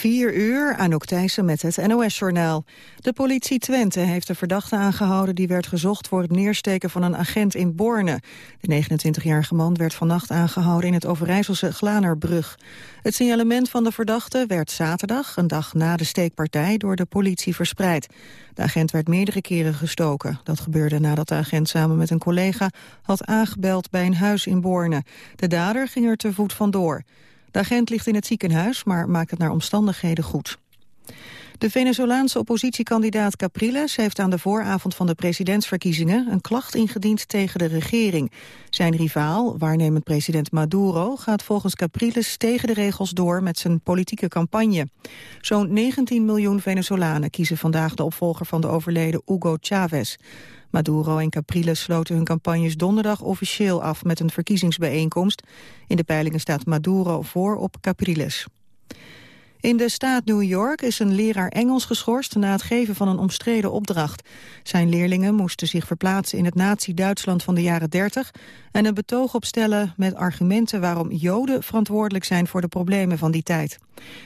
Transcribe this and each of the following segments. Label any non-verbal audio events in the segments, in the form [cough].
4 uur, Anouk Thijssen met het NOS-journaal. De politie Twente heeft de verdachte aangehouden... die werd gezocht voor het neersteken van een agent in Borne. De 29-jarige man werd vannacht aangehouden in het Overijsselse Glanerbrug. Het signalement van de verdachte werd zaterdag, een dag na de steekpartij... door de politie verspreid. De agent werd meerdere keren gestoken. Dat gebeurde nadat de agent samen met een collega had aangebeld bij een huis in Borne. De dader ging er te voet vandoor. De agent ligt in het ziekenhuis, maar maakt het naar omstandigheden goed. De Venezolaanse oppositiekandidaat Capriles heeft aan de vooravond van de presidentsverkiezingen een klacht ingediend tegen de regering. Zijn rivaal, waarnemend president Maduro, gaat volgens Capriles tegen de regels door met zijn politieke campagne. Zo'n 19 miljoen Venezolanen kiezen vandaag de opvolger van de overleden Hugo Chavez. Maduro en Capriles sloten hun campagnes donderdag officieel af met een verkiezingsbijeenkomst. In de peilingen staat Maduro voor op Capriles. In de staat New York is een leraar Engels geschorst na het geven van een omstreden opdracht. Zijn leerlingen moesten zich verplaatsen in het nazi-Duitsland van de jaren 30 en een betoog opstellen met argumenten waarom Joden verantwoordelijk zijn voor de problemen van die tijd.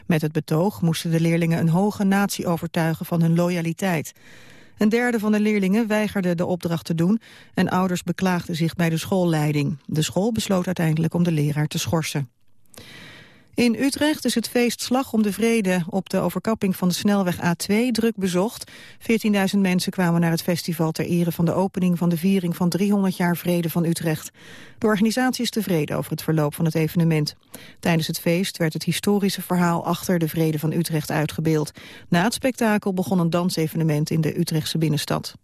Met het betoog moesten de leerlingen een hoge natie overtuigen van hun loyaliteit. Een derde van de leerlingen weigerde de opdracht te doen en ouders beklaagden zich bij de schoolleiding. De school besloot uiteindelijk om de leraar te schorsen. In Utrecht is het feest Slag om de Vrede op de overkapping van de snelweg A2 druk bezocht. 14.000 mensen kwamen naar het festival ter ere van de opening van de viering van 300 jaar vrede van Utrecht. De organisatie is tevreden over het verloop van het evenement. Tijdens het feest werd het historische verhaal achter de vrede van Utrecht uitgebeeld. Na het spektakel begon een dansevenement in de Utrechtse binnenstad.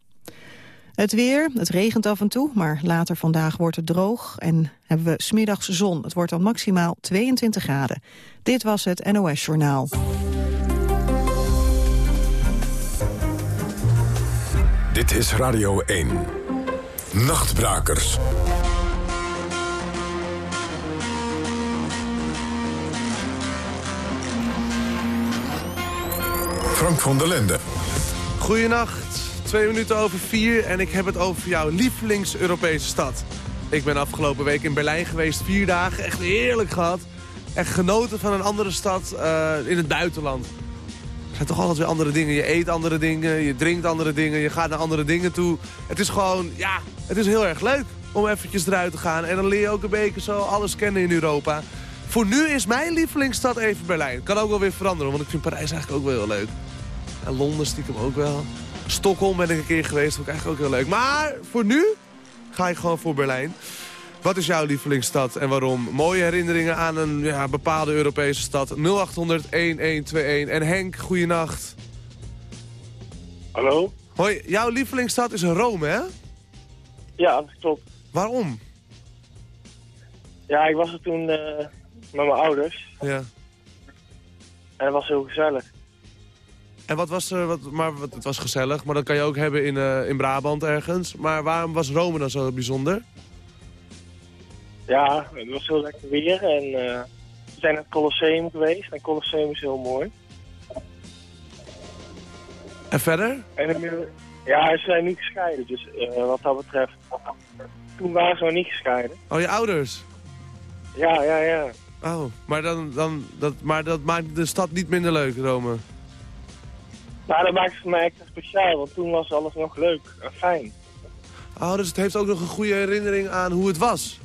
Het weer, het regent af en toe, maar later vandaag wordt het droog en hebben we smiddags zon. Het wordt dan maximaal 22 graden. Dit was het NOS Journaal. Dit is Radio 1. Nachtbrakers. Frank van der Lende. Goedenacht, twee minuten over vier en ik heb het over jouw lievelings-Europese stad. Ik ben afgelopen week in Berlijn geweest, vier dagen, echt heerlijk gehad. Echt genoten van een andere stad uh, in het buitenland. Er zijn toch altijd weer andere dingen. Je eet andere dingen, je drinkt andere dingen, je gaat naar andere dingen toe. Het is gewoon, ja, het is heel erg leuk om eventjes eruit te gaan. En dan leer je ook een beetje zo alles kennen in Europa. Voor nu is mijn lievelingsstad even Berlijn. Kan ook wel weer veranderen, want ik vind Parijs eigenlijk ook wel heel leuk. En Londen stiekem ook wel. Stockholm ben ik een keer geweest, vond ik eigenlijk ook heel leuk. Maar voor nu ga ik gewoon voor Berlijn. Wat is jouw lievelingsstad en waarom? Mooie herinneringen aan een ja, bepaalde Europese stad. 0800-1121. En Henk, goeienacht. Hallo? Hoi, jouw lievelingsstad is Rome, hè? Ja, dat klopt. Waarom? Ja, ik was er toen uh, met mijn ouders. Ja. En het was heel gezellig. En wat was er, wat, maar wat, het was gezellig, maar dat kan je ook hebben in, uh, in Brabant ergens. Maar waarom was Rome dan zo bijzonder? Ja, het was heel lekker weer en uh, we zijn naar het Colosseum geweest. En Colosseum is heel mooi. En verder? En, ja, ze zijn niet gescheiden, dus uh, wat dat betreft. Toen waren ze nog niet gescheiden. Oh, je ouders? Ja, ja, ja. Oh, maar, dan, dan, dat, maar dat maakt de stad niet minder leuk, Rome? Nou, dat maakt het voor mij extra speciaal, want toen was alles nog leuk en fijn. Oh, dus het heeft ook nog een goede herinnering aan hoe het was?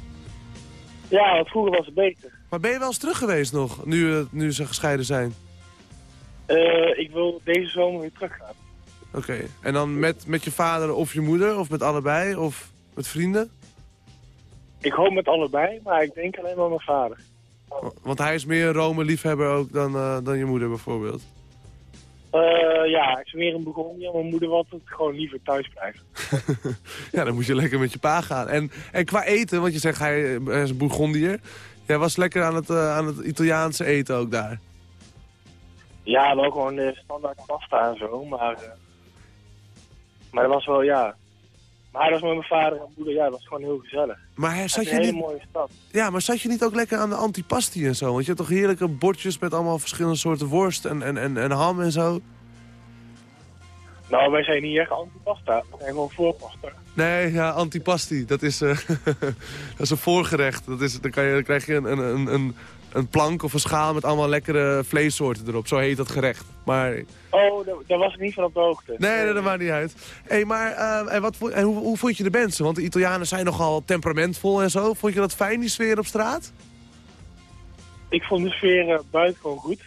Ja, want vroeger was het beter. Maar ben je wel eens terug geweest nog, nu, nu ze gescheiden zijn? Uh, ik wil deze zomer weer teruggaan. Oké, okay. en dan met, met je vader of je moeder, of met allebei, of met vrienden? Ik hoop met allebei, maar ik denk alleen maar mijn vader. Want hij is meer Rome-liefhebber ook dan, uh, dan je moeder bijvoorbeeld? Uh, ja, ik ben weer een Bourgondië. Mijn moeder wil het gewoon liever thuis blijven. [laughs] ja, dan moet je lekker met je pa gaan. En, en qua eten, want je zegt hij is een Bourgondier. Jij was lekker aan het, uh, aan het Italiaanse eten ook daar. Ja, wel gewoon uh, standaard pasta en zo. Maar, uh, maar dat was wel, ja... Maar hij was met mijn vader en moeder, ja, dat was gewoon heel gezellig. Maar zat je een hele niet... mooie stad. Ja, maar zat je niet ook lekker aan de antipasti en zo? Want je hebt toch heerlijke bordjes met allemaal verschillende soorten worst en, en, en, en ham en zo? Nou, wij zijn niet echt antipasta. We zijn gewoon voorpasta. Nee, ja, antipasti. Dat is, uh, [laughs] dat is een voorgerecht. Dat is, dan, kan je, dan krijg je een, een, een, een plank of een schaal met allemaal lekkere vleessoorten erop. Zo heet dat gerecht. Maar... Oh, daar, was ik niet van op de hoogte. Nee, dat maakt niet uit. hey, maar eh, en wat, en hoe, hoe vond je de mensen? Want de Italianen zijn nogal temperamentvol en zo. Vond je dat fijn, die sfeer op straat? Ik vond de sfeer eh, buiten gewoon goed.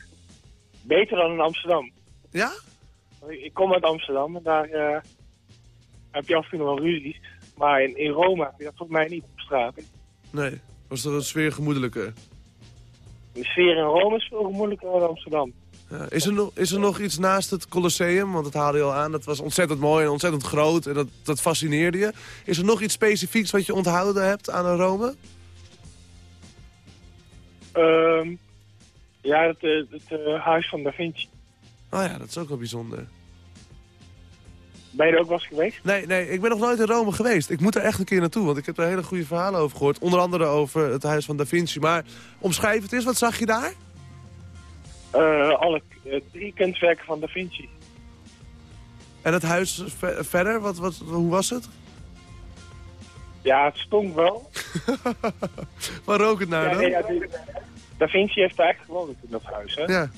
Beter dan in Amsterdam. Ja? Ik kom uit Amsterdam en daar eh, heb je af en toe nog wel ruzies. Maar in, in Rome heb je dat volgens mij niet op straat. Nee. Was er een sfeer gemoedelijker? De sfeer in Rome is veel moeilijker dan in Amsterdam. Ja, is, er nog, is er nog iets naast het Colosseum? Want dat haalde je al aan. Dat was ontzettend mooi en ontzettend groot. En dat, dat fascineerde je. Is er nog iets specifieks wat je onthouden hebt aan Rome? Ehm, ja, het, eh, het eh, huis van Da Vinci. Oh ja, dat is ook wel bijzonder. Ben je er ook wel eens geweest? Nee, nee, ik ben nog nooit in Rome geweest. Ik moet er echt een keer naartoe, want ik heb er hele goede verhalen over gehoord. Onder andere over het huis van Da Vinci. Maar omschrijf het eens, wat zag je daar? Eh, alle eh, drie kunstwerken van Da Vinci. En het huis ve- verder, wat, wat, hoe was het? Ja, het stonk wel. [laughs] Waar rook het naar Ja, dan? nee, ja, die- da Vinci heeft daar echt gewoond in dat huis, hè? Ja.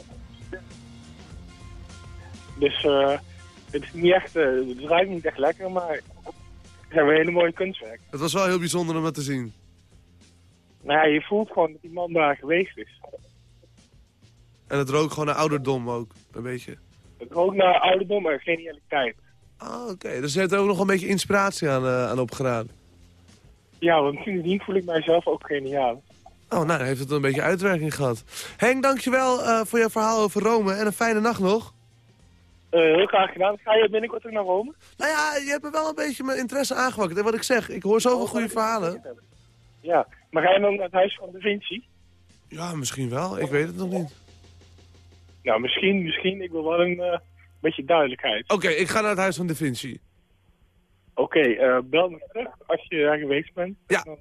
Dus eh, het is niet echt, eh, het ruikt niet echt lekker, maar het zijn wel hele mooie kunstwerken. Het was wel heel bijzonder om dat te zien. Nou ja, je voelt gewoon dat die man daar geweest is. En het rook gewoon naar ouderdom ook, een beetje. Het rookt naar ouderdom en genialiteit. Ah, oké. Dus je hebt er ook nog een beetje inspiratie aan, eh, aan opgedaan. Ja, want sindsdien voel ik mijzelf ook geniaal. Oh, nou, dan heeft het een beetje uitwerking gehad. Henk, dankjewel eh voor je verhaal over Rome en een fijne nacht nog. Eh, heel graag gedaan. Ga je binnenkort ook naar Rome? Nou ja, je hebt me wel een beetje mijn interesse aangewakkerd. En wat ik zeg, ik hoor zoveel goede verhalen. Ja, maar ga je dan naar het huis van Da Vinci? Ja, misschien wel. Ik weet het nog niet. Nou, misschien, misschien. Ik wil wel een eh, beetje duidelijkheid. Oké, ik ga naar het huis van Da Vinci. Oké, eh, bel me terug als je daar geweest bent. Ja. Dan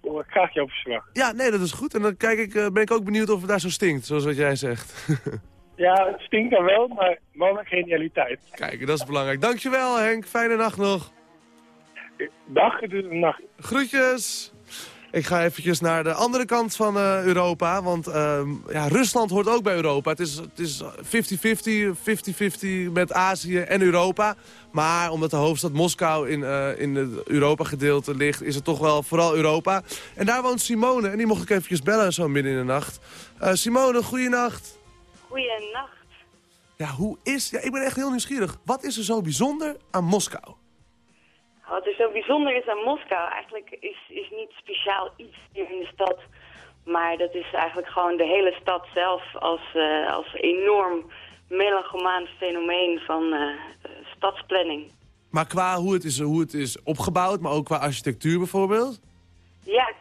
hoor ik graag jouw verslag. Ja, nee, dat is goed. En dan kijk ik, ben ik ook benieuwd of het daar zo stinkt, zoals wat jij zegt. [laughs] Ja, het stinkt dan wel, maar met genialiteit. Kijk, dat is belangrijk. Dankjewel Henk, fijne nacht nog. Dag, het is een nacht. Groetjes! Ik ga eventjes naar de andere kant van eh, Europa, want ehm, ja, Rusland hoort ook bij Europa. Het is het is 50-50, 50-50 met Azië en Europa. Maar omdat de hoofdstad Moskou in, eh, in het Europa-gedeelte ligt, is het toch wel vooral Europa. En daar woont Simone en die mocht ik eventjes bellen zo midden in de nacht. Eh, Simone, goeienacht. Goeienacht. Ja, hoe is... Ja, ik ben echt heel nieuwsgierig. Wat is er zo bijzonder aan Moskou? Wat er zo bijzonder is aan Moskou, eigenlijk is, is niet speciaal iets hier in de stad. Maar dat is eigenlijk gewoon de hele stad zelf als, eh, als enorm melanchomaan fenomeen van eh, stadsplanning. Maar qua hoe het, is, hoe het is opgebouwd, maar ook qua architectuur bijvoorbeeld? Ja,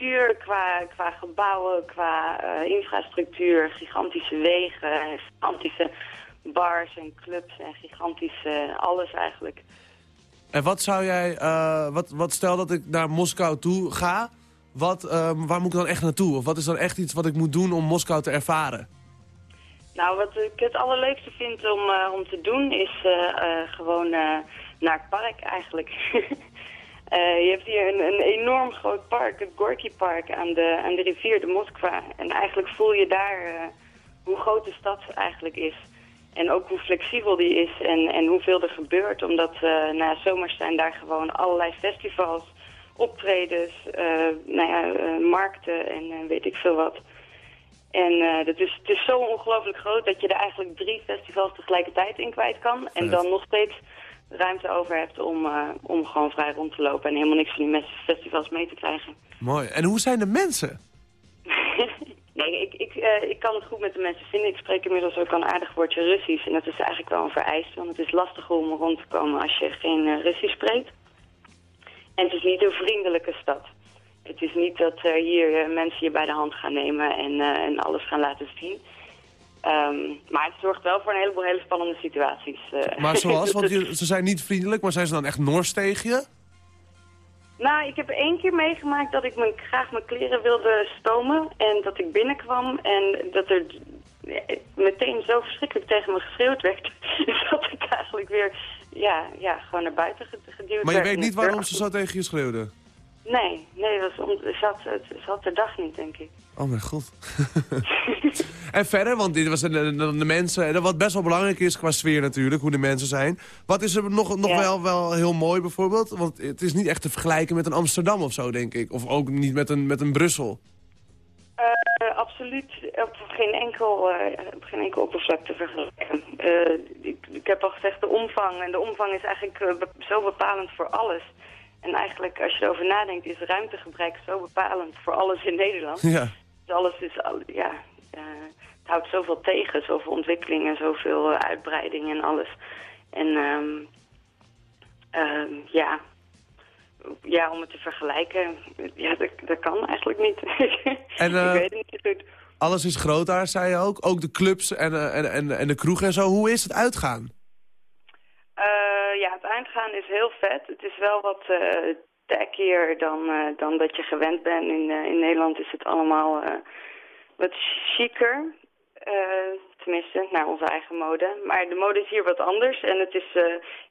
architectuur, qua, qua gebouwen, qua eh, infrastructuur, gigantische wegen, gigantische bars en clubs en gigantische alles eigenlijk. En wat zou jij, eh, wat, wat stel dat ik naar Moskou toe ga, wat, ehm, waar moet ik dan echt naartoe? Of wat is dan echt iets wat ik moet doen om Moskou te ervaren? Nou, wat ik het allerleukste vind om, eh, om te doen is eh, eh, gewoon eh, naar het park eigenlijk. [laughs] Eh, je hebt hier een, een enorm groot park, het Gorky Park aan de, aan de rivier de Moskwa. En eigenlijk voel je daar eh, hoe groot de stad eigenlijk is. En ook hoe flexibel die is en, en hoeveel er gebeurt. Omdat eh, na zomers zijn daar gewoon allerlei festivals, optredens, nou ja, markten en weet ik veel wat. En dat is, het is zo ongelooflijk groot dat je er eigenlijk drie festivals tegelijkertijd in kwijt kan. En dan nog steeds ruimte over hebt om, eh, om gewoon vrij rond te lopen en helemaal niks van die festivals mee te krijgen. [laughs] Mooi. En hoe zijn de mensen? nee, ik, ik, eh, ik kan het goed met de mensen vinden. Ik spreek inmiddels ook al een aardig woordje Russisch. En dat is eigenlijk wel een vereiste, want het is lastig om rond te komen als je geen eh, Russisch spreekt. En het is niet een vriendelijke stad. Het is niet dat hier mensen je bij de hand gaan nemen en, en alles gaan laten zien. Ehm, maar het zorgt wel voor een heleboel hele spannende situaties. eh. Maar zoals, [laughs] want ze zijn niet vriendelijk, maar zijn ze dan echt nors tegen je? Nou, ik heb één keer meegemaakt dat ik me, graag mijn kleren wilde stomen. En dat ik binnenkwam en dat er eh, meteen zo verschrikkelijk tegen me geschreeuwd werd. [laughs] dat ik eigenlijk weer, ja, ja gewoon naar buiten ge- geduwd Maar je werd. weet niet waarom ze zo tegen je schreeuwden? Nee, nee, dat was om, had, ze had de dag niet, denk ik. Oh mijn god. [laughs] en verder, want dit was de, de, de mensen... Wat best wel belangrijk is qua sfeer natuurlijk, hoe de mensen zijn. Wat is er nog, nog Ja. wel, wel heel mooi bijvoorbeeld? Want het is niet echt te vergelijken met een Amsterdam of zo, denk ik. Of ook niet met een, met een Brussel. Eh, absoluut op geen enkel, op geen enkel oppervlak te vergelijken. Eh, ik, ik heb al gezegd de omvang. En de omvang is eigenlijk zo bepalend voor alles. En eigenlijk, als je erover nadenkt, is ruimtegebruik zo bepalend voor alles in Nederland. Ja. Alles is, al- ja, het houdt zoveel tegen, zoveel ontwikkeling en zoveel eh, uitbreiding en alles. En ehm, ehm, ja, ja, om het te vergelijken, ja, dat, dat kan eigenlijk niet. [laughs] En, eh, ik weet het niet goed. Alles is groot daar, zei je ook. Ook de clubs en, eh, en, en, en de kroeg en zo. Hoe is het uitgaan? Ja, het eindgaan is heel vet. Het is wel wat eh tackier dan, eh, dan dat je gewend bent. In, eh, in Nederland is het allemaal eh, wat chiquer. Tenminste, naar onze eigen mode. Maar de mode is hier wat anders. En het is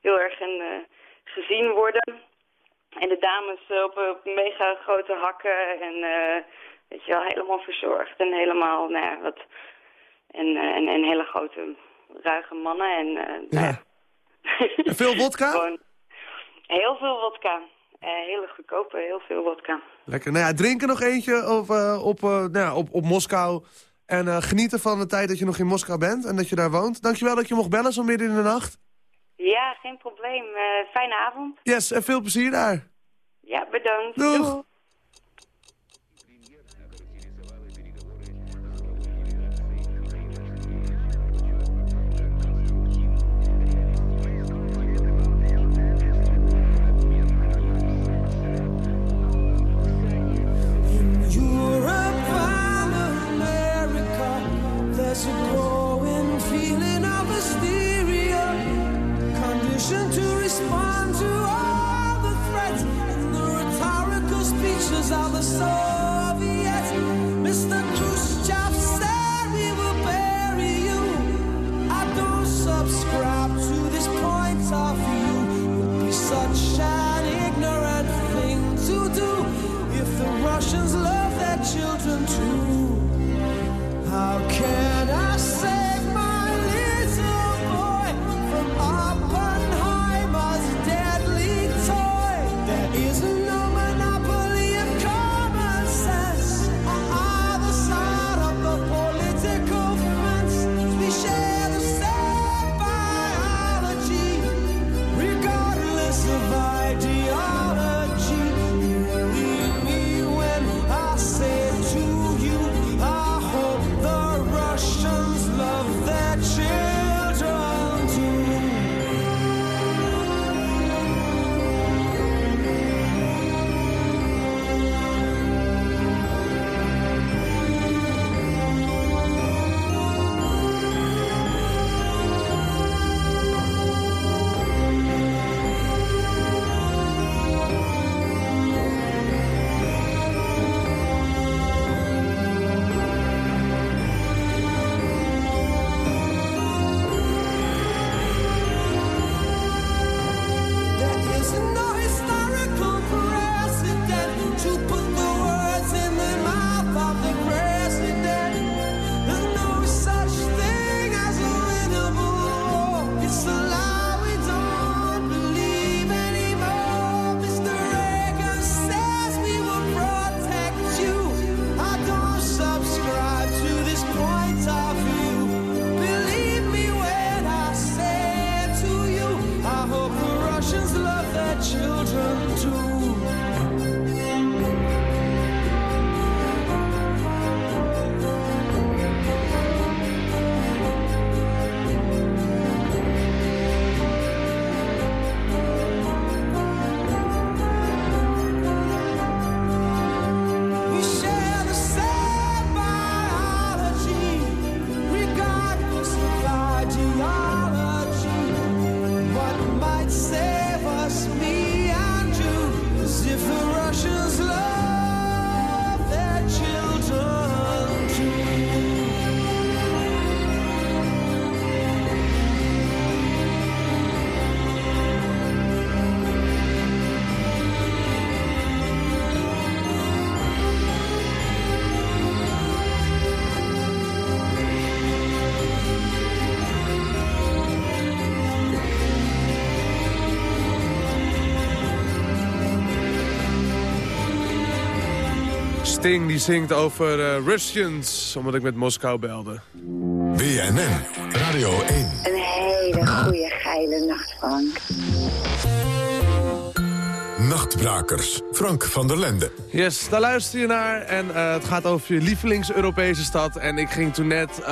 heel erg een gezien worden. En de dames op, op mega grote hakken. En weet je wel, helemaal verzorgd. En helemaal, nou ja, wat... En, en, en hele grote, ruige mannen. En, nou ja. Veel [laughs] wodka? Gewoon heel veel wodka. Eh, hele goedkope, heel veel wodka. Lekker. Nou ja, drinken nog eentje op, eh, op, eh, nou ja, op, op Moskou. En genieten van de tijd dat je nog in Moskou bent en dat je daar woont. Dankjewel dat je mocht bellen zo midden in de nacht. Ja, geen probleem. Fijne avond. Yes, en veel plezier daar. Ja, bedankt. Doeg. Doeg. Sting die zingt over eh, Russians, omdat ik met Moskou belde. BNN, Radio 1. Een hele goede geile nacht, Frank. Nachtbrakers, Frank van der Lende. Yes, daar luister je naar en eh, het gaat over je lievelings-Europese stad. En ik ging toen net, eh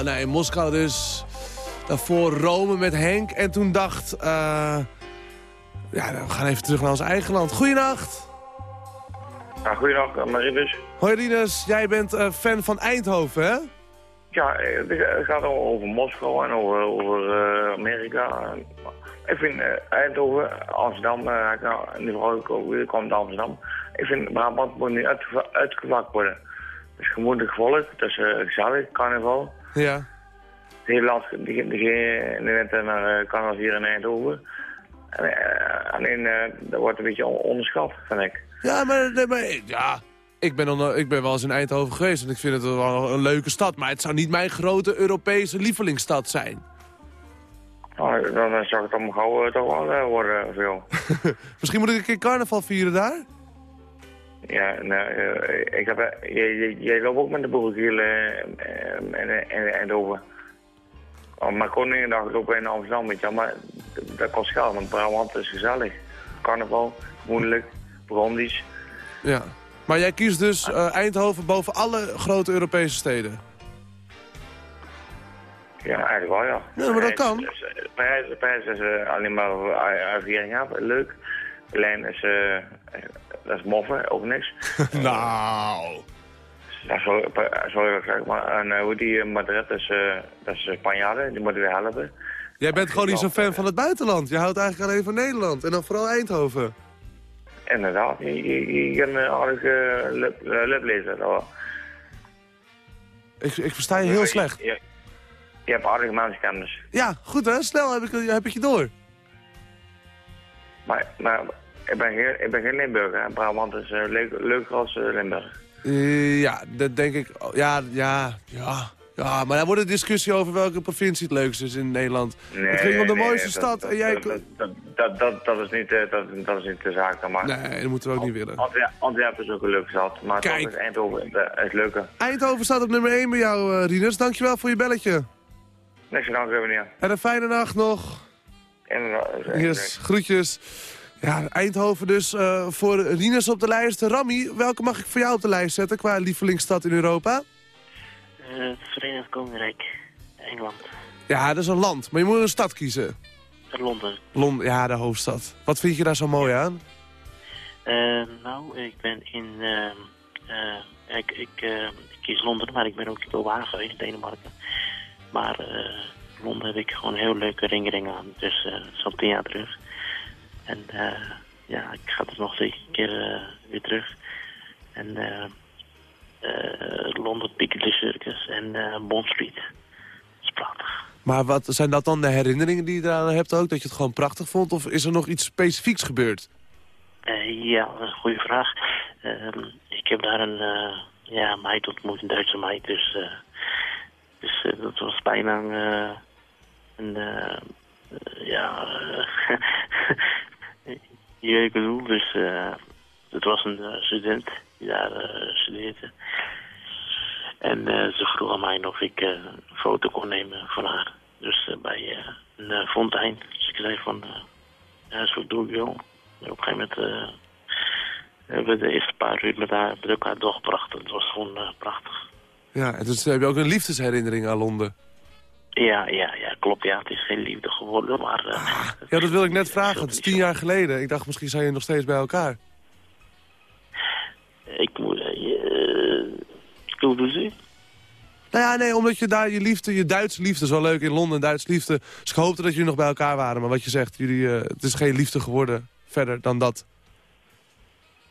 nou, in Moskou dus, daarvoor Rome met Henk. En toen dacht, eh, ja, we gaan even terug naar ons eigen land. Goeienacht. Ja, goedendag, Marinus. Hoi Rinus, jij bent eh, fan van Eindhoven, hè? Ja, eh, het gaat over Moskou en over, over eh, Amerika. Ik vind eh, Eindhoven, Amsterdam, uh, weer kwam uit Amsterdam. Ik vind Brabant moet nu uitgeva- uitgevakt worden. Het is gemoedig volk, het is eh, gezellig, carnaval. Ja. Het hele land die, die, in de winter naar uh, carnaval hier in Eindhoven. En, eh, alleen, eh, dat wordt een beetje on- onderschat, vind ik. Ja, maar, nee, maar ja, ik ben, dan, ik ben wel eens in Eindhoven geweest en ik vind het wel een leuke stad. Maar het zou niet mijn grote Europese lievelingsstad zijn. Nou, dan eh, zou het allemaal gauw eh, toch wel eh, worden, veel. [laughs] Misschien moet ik een keer carnaval vieren daar? Ja, nou, eh, ik heb, jij, loopt ook met de boerenkiel eh, in, in, in Eindhoven. Oh, maar Koningendag lopen in Amsterdam, weet je maar dat kost geld, want Brabant is gezellig. Carnaval, moeilijk, Brondisch. Ja. Maar jij kiest dus eh, Eindhoven boven alle grote Europese steden? Ja, eigenlijk wel, ja. Ja, maar dat kan. eh, Parijs, Parijs is eh, alleen maar voor a- viering, ja, leuk. Berlijn is, eh, dat is moffen, ook niks. [laughs] nou. Ja, sorry, sorry, maar en, hoe die Madrid is, dat is Spanjaarden, die moeten we helpen. Jij bent gewoon niet zo'n fan van het buitenland. Je houdt eigenlijk alleen van Nederland. En dan vooral Eindhoven. Inderdaad, je, je, je kan uh, aardig uh, lip, lezen. Dat. Ik, ik versta je heel slecht. Je, je hebt aardige mensenkennis. Ja, goed hè. Snel heb ik, heb ik je door. Maar, maar ik, ben geen, ik ben geen Limburger. Hè. Brabant is uh, leuk, leuker als uh, Limburg. Uh, ja, dat denk ik. Ja, ja, ja. Ja, maar daar wordt een discussie over welke provincie het leukste is in Nederland. Nee, het ging om de nee, mooiste dat, stad dat, en jij... Dat, dat, dat, dat, is niet, uh, dat, dat is niet de zaak dan maar. Nee, dat moeten we ook niet willen. Antwerpen is ook een leuke stad, maar Kijk. toch is Eindhoven is leuker. Eindhoven staat op nummer 1 bij jou, uh, Rinus. Dankjewel voor je belletje. Niks aan meneer. En een fijne nacht nog. Inderdaad. Yes, groetjes. Ja, Eindhoven dus uh, voor Rinus op de lijst. Rami, welke mag ik voor jou op de lijst zetten qua lievelingsstad in Europa? Uh, het Verenigd Koninkrijk, Engeland. Ja, dat is een land, maar je moet een stad kiezen. Londen. Londen, ja, de hoofdstad. Wat vind je daar zo mooi aan? Uh, nou, ik ben in... Uh, ik, ik, ik, kies Londen, maar ik ben ook in Kopenhagen geweest, Denemarken. Maar Londen heb ik gewoon een heel leuke ringering aan, dus is al tien jaar terug. En ja, ik ga er nog zeker een keer weer terug. En... Uh, Londen Piccadilly Circus en uh, Bond Street. Dat is prachtig. Maar wat zijn dat dan de herinneringen die je eraan hebt ook? Dat je het gewoon prachtig vond? Of is er nog iets specifieks gebeurd? Uh, ja, dat is een goede vraag. Ehm, ik heb daar een ja, meid ontmoet, een Duitse meid. Dus, dus dat was bijna een... ja... [laughs] je weet ik bedoel. Dus het was een student die daar studeerde. En uh, ze vroeg aan mij of ik uh, een foto kon nemen van haar. Dus bij een fontein. Dus ik zei van, ja, zo doe ik wel. En op een gegeven moment hebben we de eerste paar uur met, haar, met elkaar doorgebracht. Het was gewoon prachtig. Ja, en dus heb je ook een liefdesherinnering aan Londen. Ja, ja, ja, klopt. Ja, het is geen liefde geworden, maar... Ah, ja, dat wil ik net vragen. Het is tien jaar geleden. Ik dacht, misschien zijn je nog steeds bij elkaar. Ik moet... Uh? Nou ja, nee, omdat je daar je liefde, je Duitse liefde, zo leuk in Londen, Duitse liefde. Dus ik hoopte dat jullie nog bij elkaar waren. Maar wat je zegt, jullie, uh, het is geen liefde geworden verder dan dat.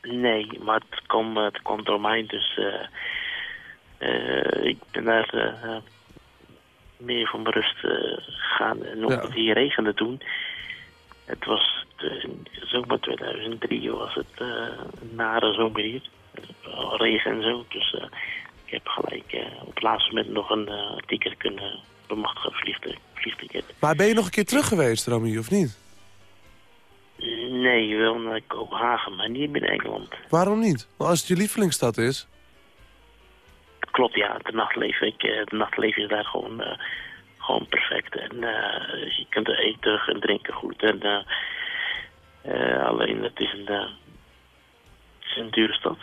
Nee, maar het kwam, het kwam door mij, dus uh, uh, ik ben daar meer van berust gegaan. En omdat ja. het hier regende toen, het was zomer 2003 was het een nare zomer hier. Regen en zo, dus uh, ik heb gelijk uh, op het laatste moment nog een uh, ticket kunnen bemachtigen, vliegticket. vliegticket. Maar ben je nog een keer terug geweest, Rami, of niet? Nee, wel naar Kopenhagen, maar niet in Engeland. Waarom niet? Want als het je lievelingsstad is... klopt, ja. De nachtleven, ik, eh, de nachtleven is daar gewoon, eh, gewoon perfect. En eh, je kunt er eten en drinken goed. En, eh, eh, alleen het is, een, eh, het is een dure stad.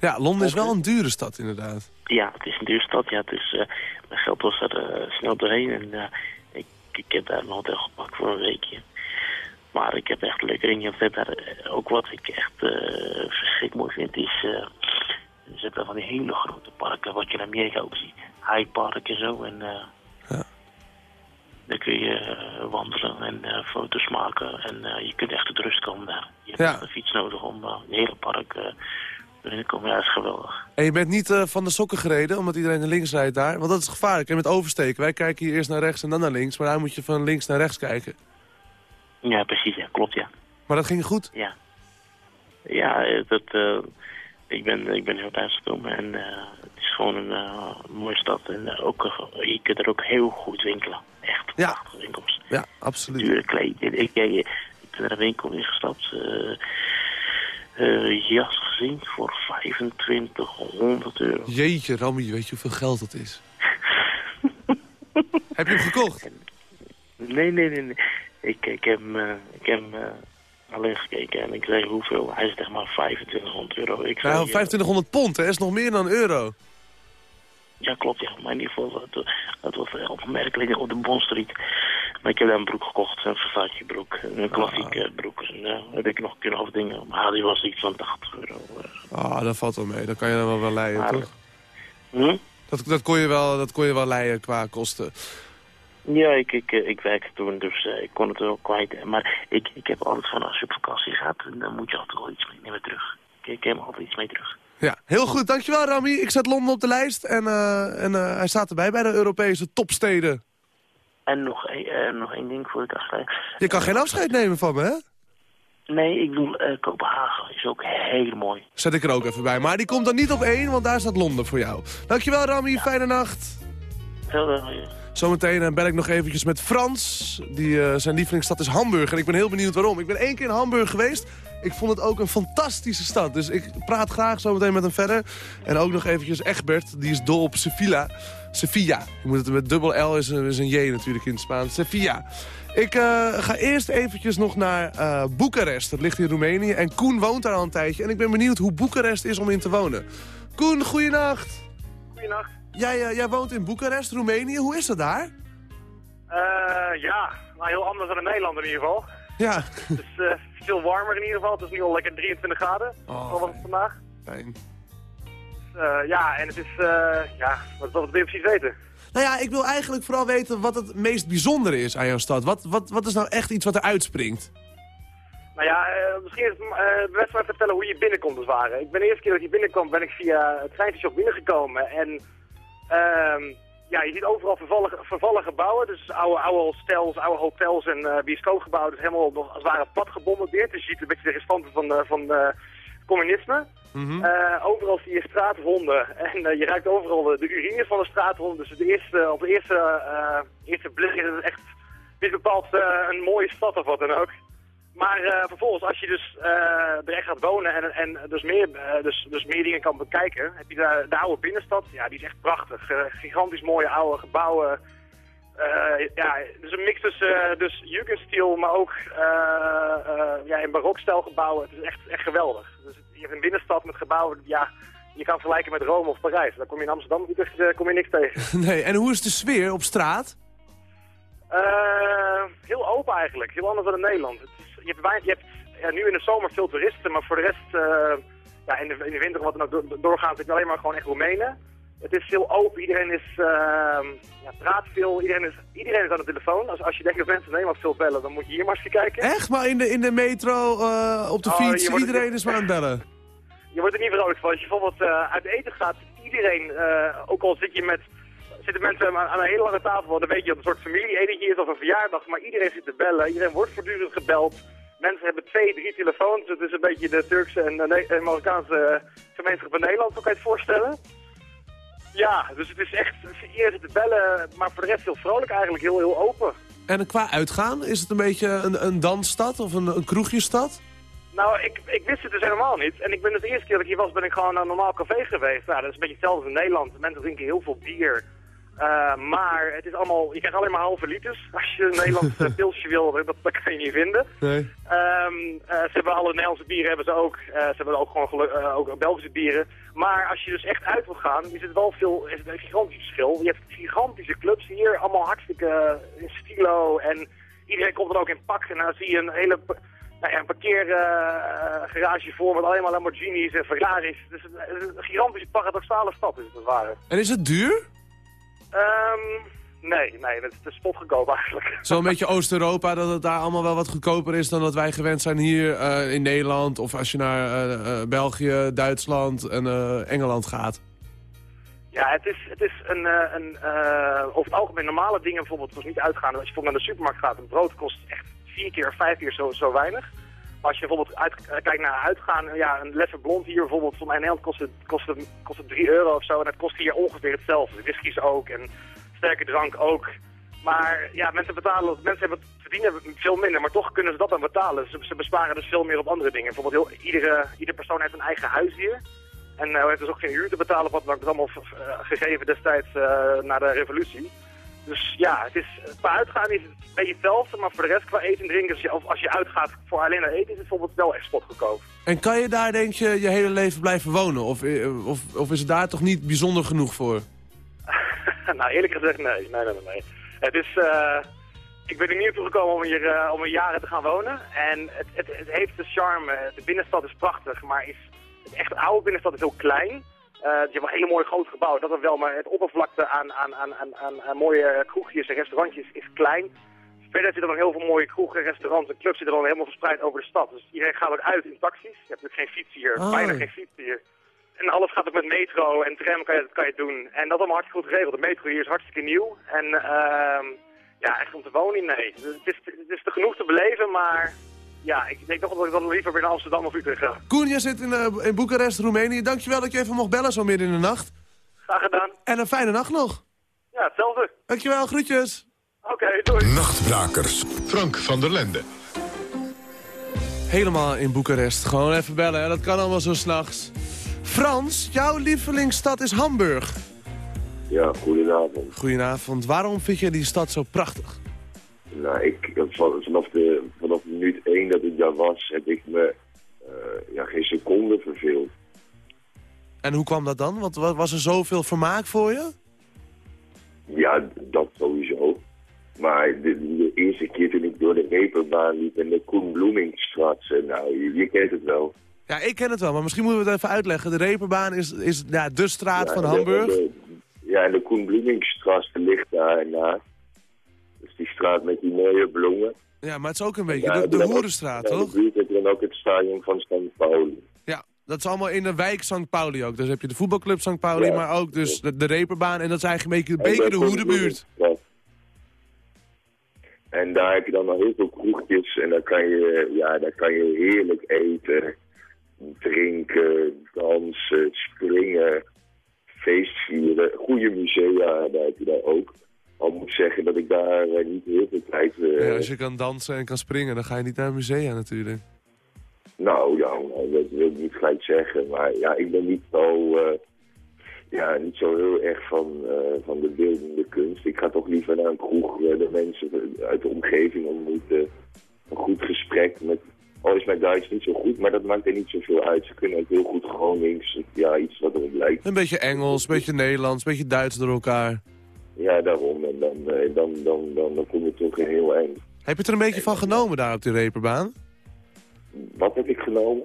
Ja, Londen is wel een dure stad inderdaad. Ja, het is een dure stad. Ja, eh, mijn geld was er eh, snel doorheen. En eh, ik, ik heb daar een hotel gepakt voor een weekje. Maar ik heb echt leuke dingen. Verder, ook wat ik echt verschrikkelijk mooi vind, is... ze hebben van die hele grote parken, wat je in Amerika ook ziet. Hyde Park en zo. En Ja. daar kun je wandelen en foto's maken. En je kunt echt tot rust komen daar. Je hebt Ja. een fiets nodig om uh, het hele park Ja, dat is geweldig. En je bent niet eh, van de sokken gereden, omdat iedereen naar links rijdt daar. Want dat is gevaarlijk, hè, met oversteken. Wij kijken hier eerst naar rechts en dan naar links. Maar daar moet je van links naar rechts kijken. Ja, precies. Ja, klopt, ja. Maar dat ging goed. Ja. Ja, eh, dat, eh, ik, ben, ik ben heel thuisgekomen en eh, het is gewoon een mooie stad. En ook, je kunt er ook heel goed winkelen. Echt Ja. winkels. Ja, absoluut. Dure kleding. Ik, ik, ik ben er een winkel ingestapt. Eh eh, jas gezien voor 2500 euro. Jeetje, Rami, weet je hoeveel geld dat is? [laughs] Heb je hem gekocht? Nee, nee, nee. nee. Ik, ik heb hem, eh, ik heb hem eh, alleen gekeken en ik zei hoeveel. Hij zegt maar 2500 euro. Ik zei, Nou, 2500 pond, hè, is nog meer dan een euro. Ja, klopt, ja. Maar in ieder geval, dat, dat was opmerkelijk op de Bond Street. Maar ik heb daar een broek gekocht, een Versace broek, een klassieke broek. En uh, heb ik nog kunnen over dingen. Maar die was iets van 80 euro. eh. Ah, dat valt wel mee. Dat kan je dan wel wel leiden, Maar- toch? Hm? Dat, dat, kon je wel, dat kon je wel leiden qua kosten. Ja, ik, ik, eh, ik werkte toen, dus eh, ik kon het wel kwijt. Maar ik, ik heb altijd van als je op vakantie gaat, dan moet je altijd wel iets meenemen terug. Ik, ik heb altijd iets mee terug. Ja, heel goed. Dankjewel, Rami. Ik zet Londen op de lijst en, eh, en eh, hij staat erbij bij de Europese topsteden. En nog, één- eh, nog één ding voor ik afsluit. Je kan geen afscheid nemen van me, hè? Nee, ik bedoel, eh, Kopenhagen is ook heel mooi. Zet ik er ook even bij. Maar die komt dan niet op één, want daar staat Londen voor jou. Dankjewel, Rami. Fijne nacht. Hetzelfde, ja. Zometeen eh, bel ik nog eventjes met Frans. Die, eh, zijn lievelingsstad is Hamburg. En ik ben heel benieuwd waarom. Ik ben één keer in Hamburg geweest. Ik vond het ook een fantastische stad. Dus ik praat graag zometeen met hem verder. En ook nog eventjes Egbert. Die is dol op Sevilla. Sevilla. Je moet het met dubbel L is een, is een J natuurlijk in het Spaans. Sevilla. Ik eh, ga eerst eventjes nog naar eh Boekarest. Dat ligt in Roemenië. En Koen woont daar al een tijdje. En ik ben benieuwd hoe Boekarest is om in te wonen. Koen, goeienacht. Goedenacht. Jij, eh, jij woont in Boekarest, Roemenië. Hoe is dat daar? Eh ja, nou heel anders dan in Nederland in ieder geval. Ja. Het is eh, veel warmer in ieder geval. Het is nu al lekker 23 graden. Oh, Al was het vandaag. Fijn. Dus, eh, ja, en het is, ja, wat, wat wil je precies weten? Nou ja, ik wil eigenlijk vooral weten wat het meest bijzondere is aan jouw stad. Wat, wat, wat is nou echt iets wat er uitspringt? Nou ja, misschien is het best wel even vertellen hoe je binnenkomt als ware. Ik ben de eerste keer dat ik hier binnenkwam, ben ik via het treinstation binnengekomen. En ehm, ja, je ziet overal vervallen, vervallen gebouwen. Dus oude, oude hostels, oude hotels en eh bioscoopgebouwen. Dus helemaal nog als het ware pad gebombardeerd. Dus je ziet een beetje de restanten van, eh, van eh, communisme. Mhm. Overal zie je straathonden [laughs] en je ruikt overal de, de urine van de straathonden. Dus de eerste, op de eerste, eerste blik is het echt niet bepaald een mooie stad of wat dan ook. Maar eh, vervolgens, als je dus eh, er echt gaat wonen en, en dus, meer, eh, dus, dus meer dingen kan bekijken, heb je de, de oude binnenstad. Ja, die is echt prachtig. Gigantisch mooie oude gebouwen. Ja, dus een mix tussen uh, dus Jugendstil, maar ook ja, in barokstijl gebouwen. Het is echt, echt geweldig. Dus je hebt een binnenstad met gebouwen, ja, je kan vergelijken met Rome of Parijs. Daar kom je in Amsterdam niet, kom je niks tegen. [laughs] Nee, en hoe is de sfeer op straat? Heel open eigenlijk, heel anders dan in Nederland. Het is, je hebt, je hebt ja, nu in de zomer veel toeristen, maar voor de rest, eh, ja, in, de, in de winter wat er nou do- doorgaat, je alleen maar gewoon echt Roemenen. Het is heel open, iedereen is, eh, ja, praat veel, iedereen is, iedereen is aan de telefoon. Als, als je denkt dat mensen in Nederland veel bellen, dan moet je hier maar eens kijken. Echt? Maar in de, in de metro, eh, op de Oh, fiets, iedereen is maar aan het bellen. Je wordt er niet vrolijk van. Als je bijvoorbeeld eh, uit eten gaat, iedereen, ook al zit je met, zitten mensen aan, aan een hele lange tafel, dan weet je dat het een soort familie-etentje is of een verjaardag, maar iedereen zit te bellen, iedereen wordt voortdurend gebeld. Mensen hebben twee, drie telefoons. Het is een beetje de Turkse en de en Marokkaanse gemeenschap in Nederland, zo kan je het voorstellen. Ja, dus het is echt, zit te bellen, maar voor de rest heel vrolijk eigenlijk, heel, heel open. En qua uitgaan, is het een beetje een, een dansstad of een, een kroegjesstad? Nou, ik, ik wist het dus helemaal niet. En ik ben dus de eerste keer dat ik hier was, ben ik gewoon naar een normaal café geweest. Nou, dat is een beetje hetzelfde als in Nederland. Mensen drinken heel veel bier. Uh, maar het is allemaal, je krijgt alleen maar halve liters. [laughs] Als je een Nederlands uh, pilsje wil, dat, dat kan je niet vinden. Nee. Um, uh, ze hebben alle Nederlandse bieren hebben ze ook. ze hebben ook gewoon ook Belgische bieren. Maar als je dus echt uit wil gaan, is het wel veel, is het een gigantisch verschil. Je hebt gigantische clubs hier, allemaal hartstikke in stilo. En iedereen komt er ook in pak. En dan zie je een hele nou ja, een parkeergarage voor met alleen maar Lamborghinis en Ferraris. Dus het is een gigantische paradoxale stad is het ware. En is het duur? Um, nee, nee, dat is spot goedkoop eigenlijk. Zo'n beetje Oost-Europa, dat het daar allemaal wel wat goedkoper is dan dat wij gewend zijn hier uh, in Nederland. Of als je naar uh, uh, België, Duitsland en Engeland gaat. Ja, het is, het is een, een over het algemeen normale dingen bijvoorbeeld, zoals niet uitgaan. Als je bijvoorbeeld naar de supermarkt gaat, een brood kost echt vier keer of vijf keer zo, zo weinig. Als je bijvoorbeeld uit, kijkt naar uitgaan, ja, een Leffe Blond hier bijvoorbeeld, voor mij in Nederland kost het, kost, het, kost het 3 euro of zo. En het kost hier ongeveer hetzelfde. De ook en sterke drank ook. Maar ja, mensen betalen, mensen hebben, verdienen veel minder, maar toch kunnen ze dat dan betalen. Ze, besparen dus veel meer op andere dingen. Bijvoorbeeld heel, iedere, iedere persoon heeft een eigen huis hier. En uh, heeft dus ook geen huur te betalen, wat dat allemaal gegeven destijds uh, na de revolutie. Dus ja, het is, qua uitgaan is het een beetje hetzelfde, maar voor de rest qua eten en drinken, als je, of als je uitgaat voor alleen naar eten, is het bijvoorbeeld wel echt spotgoedkoop. En kan je daar denk je je hele leven blijven wonen? Of, of, of is het daar toch niet bijzonder genoeg voor? [laughs] nou, eerlijk gezegd nee. Nee, nee, nee. Het is... Uh, ik ben er niet toe gekomen om hier, uh, om hier jaren te gaan wonen. En het, het, het heeft de charme. De binnenstad is prachtig, maar is, het echt oude binnenstad is heel klein. Uh, je hebt een hele mooie grote gebouw, dat wel, maar het oppervlakte aan, aan, aan, aan, aan mooie kroegjes en restaurantjes is klein. Verder zitten er nog heel veel mooie kroegen, restaurants en clubs zitten dan helemaal verspreid over de stad. Dus iedereen gaat ook uit in taxis. Je hebt natuurlijk geen fiets hier, Oh. bijna geen fiets hier. En alles gaat ook met metro en tram kan je, dat kan je doen. En dat allemaal hartstikke goed geregeld. De metro hier is hartstikke nieuw. En uh, ja, echt om te wonen, nee. Dus het, is, het is te genoeg te beleven, maar ja, ik denk toch dat ik dan liever weer naar Amsterdam of Utrecht ga. Koen, je zit in, uh, in Boekarest, Roemenië. Dankjewel dat je even mocht bellen zo midden in de nacht. Graag gedaan. En een fijne nacht nog. Ja, hetzelfde. Dankjewel, groetjes. Oké, okay, doei. Nachtbrakers, Frank van der Lende. Helemaal in Boekarest. Gewoon even bellen, hè? dat kan allemaal zo s'nachts. Frans, jouw lievelingsstad is Hamburg. Ja, goedenavond. Goedenavond. Waarom vind je die stad zo prachtig? Nou, ik, vanaf, de, vanaf minuut één dat ik daar was, heb ik me uh, ja, geen seconde verveeld. En hoe kwam dat dan? Want was er zoveel vermaak voor je? Ja, dat sowieso. Maar de, de eerste keer toen ik door de reperbaan liep en de Koen Bloemingstraat, nou, je, je kent het wel. Ja, ik ken het wel, maar misschien moeten we het even uitleggen. De Reeperbaan is, is ja, de straat ja, van Hamburg. De, ja, en de Koen Bloemingstraat ligt daar naast. Dus die straat met die mooie bloemen. Ja, maar het is ook een beetje de, de Hoerenstraat, toch? Ja, de buurt dan ook het stadion van St. Pauli. Ja, dat is allemaal in de wijk St. Pauli ook. Dus heb je de voetbalclub St. Pauli, ja, maar ook dus de, de Reeperbaan. En dat is eigenlijk een beetje, beetje de Hoerenbuurt. En daar heb je dan nog heel veel kroegjes en daar kan je, ja, daar kan je heerlijk eten drinken, dansen, springen, feestvieren. Goede musea, daar heb je daar ook. Al moet ik zeggen dat ik daar uh, niet heel veel tijd... Uh... Ja, als je kan dansen en kan springen, dan ga je niet naar een musea natuurlijk. Nou ja, nou, dat wil ik niet gelijk zeggen. Maar ja, ik ben niet zo, uh, ja, niet zo heel erg van, van de beeldende kunst. Ik ga toch liever naar een kroeg de mensen uit de omgeving ontmoeten. Een goed gesprek met al is mijn Duits niet zo goed, maar dat maakt er niet zoveel uit. Ze kunnen ook heel goed Gronings, ja, iets wat erop lijkt. Een beetje Engels, een beetje Nederlands, een beetje Duits door elkaar. Ja, daarom. En dan, dan, dan, dan, dan, dan kom je toch in heel eng. Heb je er een beetje van genomen daar op die reperbaan? Wat heb ik genomen?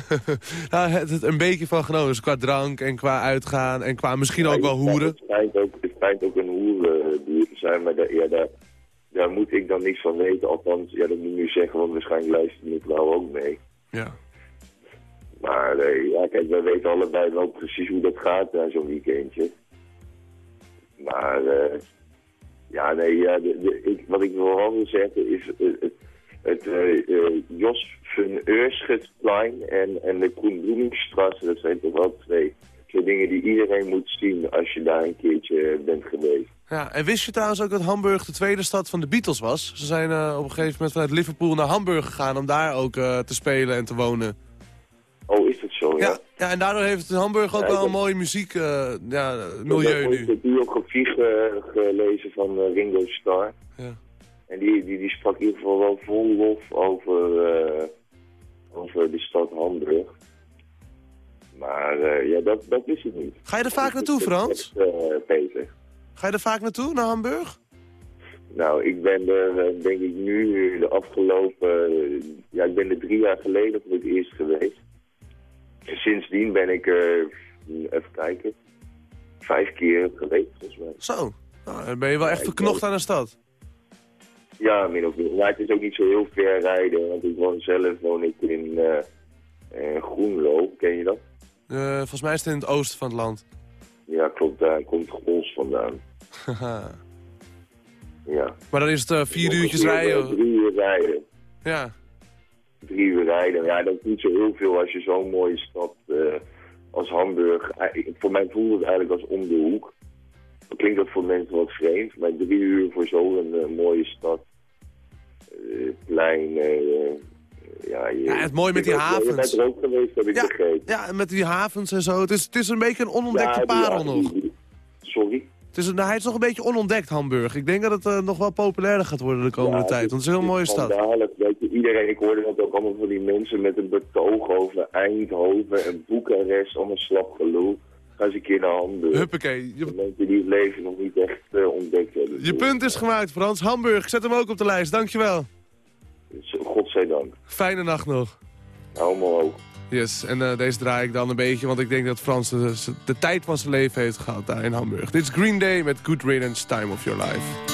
[laughs] nou, het, het een beetje van genomen. Dus qua drank en qua uitgaan en qua misschien ook wel hoeren. Het schijnt ook, het schijnt ook een hoerenbuurt te zijn, maar daar, ja, daar, daar moet ik dan niks van weten. Althans, ja, dat moet ik nu zeggen, want waarschijnlijk luistert mijn vrouw ook mee. Ja. Maar uh, ja, kijk, wij weten allebei wel precies hoe dat gaat na zo'n weekendje. Maar uh, ja, nee, ja, de, de, ik, wat ik vooral wil zeggen is uh, het, het Jos van Eurschutplein en, en de Koen Bloemingstrasse, dat zijn toch wel twee, twee dingen die iedereen moet zien als je daar een keertje bent geweest. Ja, en wist je trouwens ook dat Hamburg de tweede stad van de Beatles was? Ze zijn eh, op een gegeven moment vanuit Liverpool naar Hamburg gegaan om daar ook eh, te spelen en te wonen. Oh, is dat zo, ja? Ja, ja en daardoor heeft Hamburg ook Ja, wel een mooi muziek, eh, ja, Ik milieu heb nu. de biografie ge- gelezen van eh, Ringo Starr. Ja. En die, die, die sprak in ieder geval wel vol lof over, eh, over de stad Hamburg. Maar ja, dat, dat wist ik niet. Ga je er vaak naartoe, Frans? Eh, Peter. Ga je er vaak naartoe, naar Hamburg? Nou, ik ben er denk ik nu de afgelopen... ja, ik ben er drie jaar geleden voor het eerst geweest. En sindsdien ben ik er, even kijken, vijf keer geweest volgens mij. Zo, nou, dan ben je wel echt verknocht aan de stad. Ja, min of meer. Maar het is ook niet zo heel ver rijden, want ik woon zelf woon ik in eh, eh, Groenlo, ken je dat? Eh, volgens mij is het in het oosten van het land. Ja, klopt, daar komt Gols vandaan. [laughs] Ja. maar dan is het eh, vier uurtjes rijden. eh, Drie uur rijden. Ja. Drie uur rijden. Ja, dat is niet zo heel veel als je zo'n mooie stad eh, als Hamburg... eh, Voor mij voelt het eigenlijk als om de hoek. Dan klinkt dat voor mensen wat vreemd, maar drie uur voor zo'n eh, mooie stad... eh, plein... ja, je, Ja, het mooie met die Je havens. bent er ook geweest, heb ik Ja, begrepen. ja, met die havens en zo. Het is, het is een beetje een onontdekte Ja, parel nog. Sorry? Het is nou, hij is nog een beetje onontdekt, Hamburg. Ik denk dat het nog wel populairder gaat worden de komende Ja, tijd. Want het is een heel mooie stad. schandalig, weet je, iedereen, ik hoorde dat ook allemaal van die mensen met een betoog over Eindhoven en Boekarest, allemaal slap gelul. Ga eens een keer naar Hamburg. Huppakee. Je, De mensen die het leven nog niet echt eh, ontdekt hebben. je punt is gemaakt, Frans. Hamburg, zet hem ook op de lijst. Dankjewel. Godzijdank. Fijne nacht nog. Allemaal ook. Yes, en eh, deze draai ik dan een beetje, want ik denk dat Frans de, de tijd van zijn leven heeft gehad daar in Hamburg. Dit is Green Day met Good Riddance, Time of Your Life.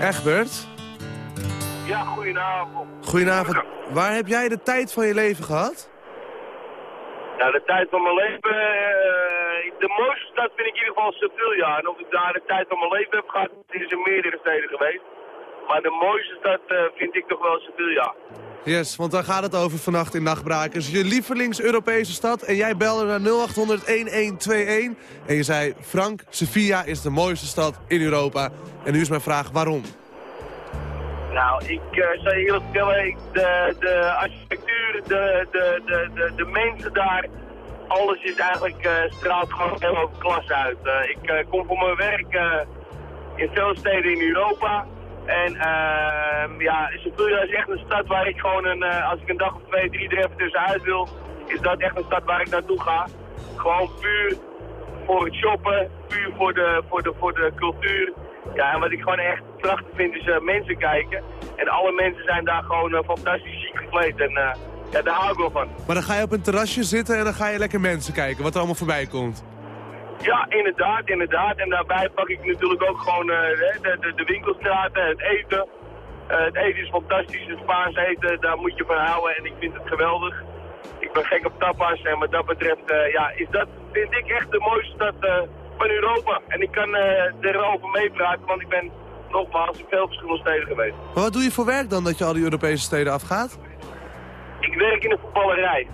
Egbert, Ja, goedenavond. goedenavond. Waar heb jij de tijd van je leven gehad? Nou, de tijd van mijn leven, eh, de mooiste stad vind ik in ieder geval Sevilla. En of ik daar de tijd van mijn leven heb gehad, is in meerdere steden geweest. Maar de mooiste stad eh, vind ik toch wel Sevilla. Yes, want daar gaat het over vannacht in Nachtbrakers. Je lievelings-Europese stad en jij belde naar 0800-1121. En je zei, Frank, Sevilla is de mooiste stad in Europa. En nu is mijn vraag, waarom? Nou, ik eh zou eerlijk vertellen, de, de architectuur, de, de, de, de, de mensen daar, alles is eigenlijk, eh, straalt gewoon hoog klas uit. Eh, ik kom voor mijn werk in veel steden in Europa En ehm, ja, Sevilla is echt een stad waar ik gewoon, een, eh, als ik een dag of twee, drie er even tussenuit wil, is dat echt een stad waar ik naartoe ga. Gewoon puur voor het shoppen, puur voor de, voor de, voor de cultuur. Ja, en wat ik gewoon echt prachtig vind is eh, mensen kijken. En alle mensen zijn daar gewoon eh, fantastisch chic gekleed. En ja, daar hou ik wel van. Maar dan ga je op een terrasje zitten en dan ga je lekker mensen kijken, wat er allemaal voorbij komt. Ja, inderdaad, inderdaad. En daarbij pak ik natuurlijk ook gewoon eh, de, de, de winkelstraten, het eten. Eh, het eten is fantastisch, het Spaans eten, daar moet je van houden en ik vind het geweldig. Ik ben gek op tapas en wat dat betreft eh, ja, is dat, vind ik echt de mooiste stad eh, van Europa. En ik kan eh, erover meepraten, want ik ben nogmaals in veel verschillende steden geweest. Maar wat doe je voor werk dan dat je al die Europese steden afgaat? Ik werk in de voetballerij.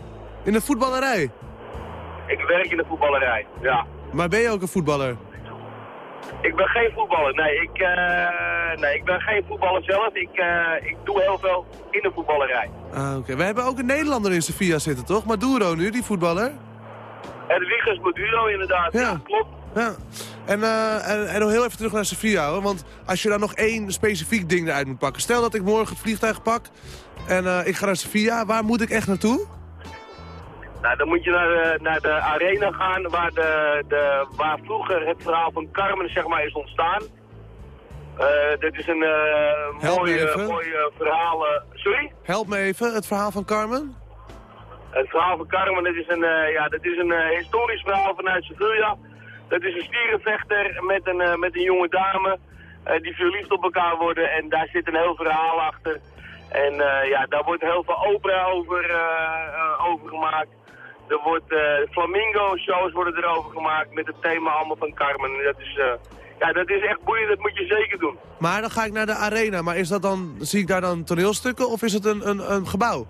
In de voetballerij? Ik werk in de voetballerij, ja. Maar ben je ook een voetballer? Ik ben geen voetballer, nee. Ik, eh, nee, ik ben geen voetballer zelf. Ik, eh, ik doe heel veel in de voetballerij. Ah, oké. We hebben ook een Nederlander in Sevilla zitten, toch? Maduro nu, die voetballer? Edwiges Maduro inderdaad, ja. klopt. Ja. En, eh, en, en nog heel even terug naar Sevilla, hoor. Want als je daar nog één specifiek ding eruit moet pakken. Stel dat ik morgen het vliegtuig pak en ik ga naar Sevilla. Waar moet ik echt naartoe? Nou, dan moet je naar de, naar de arena gaan waar, de, de, waar vroeger het verhaal van Carmen zeg maar, is ontstaan. Eh, dit is een eh mooi, eh, even. mooi eh, verhaal. eh, sorry? Help me even, het verhaal van Carmen. Het verhaal van Carmen, dat is een, eh, ja, dat is een eh, historisch verhaal vanuit Sevilla. Dat is een stierenvechter met een, eh, met een jonge dame eh, die verliefd op elkaar worden. En daar zit een heel verhaal achter. En eh, ja, daar wordt heel veel opera over, eh, eh, over gemaakt. Er wordt eh, flamingo-shows worden erover gemaakt met het thema allemaal van Carmen. En Dat is, eh, ja, dat is echt boeiend, dat moet je zeker doen. Maar dan ga ik naar de arena. Maar is dat dan, zie ik daar dan toneelstukken of is het een, een, een gebouw?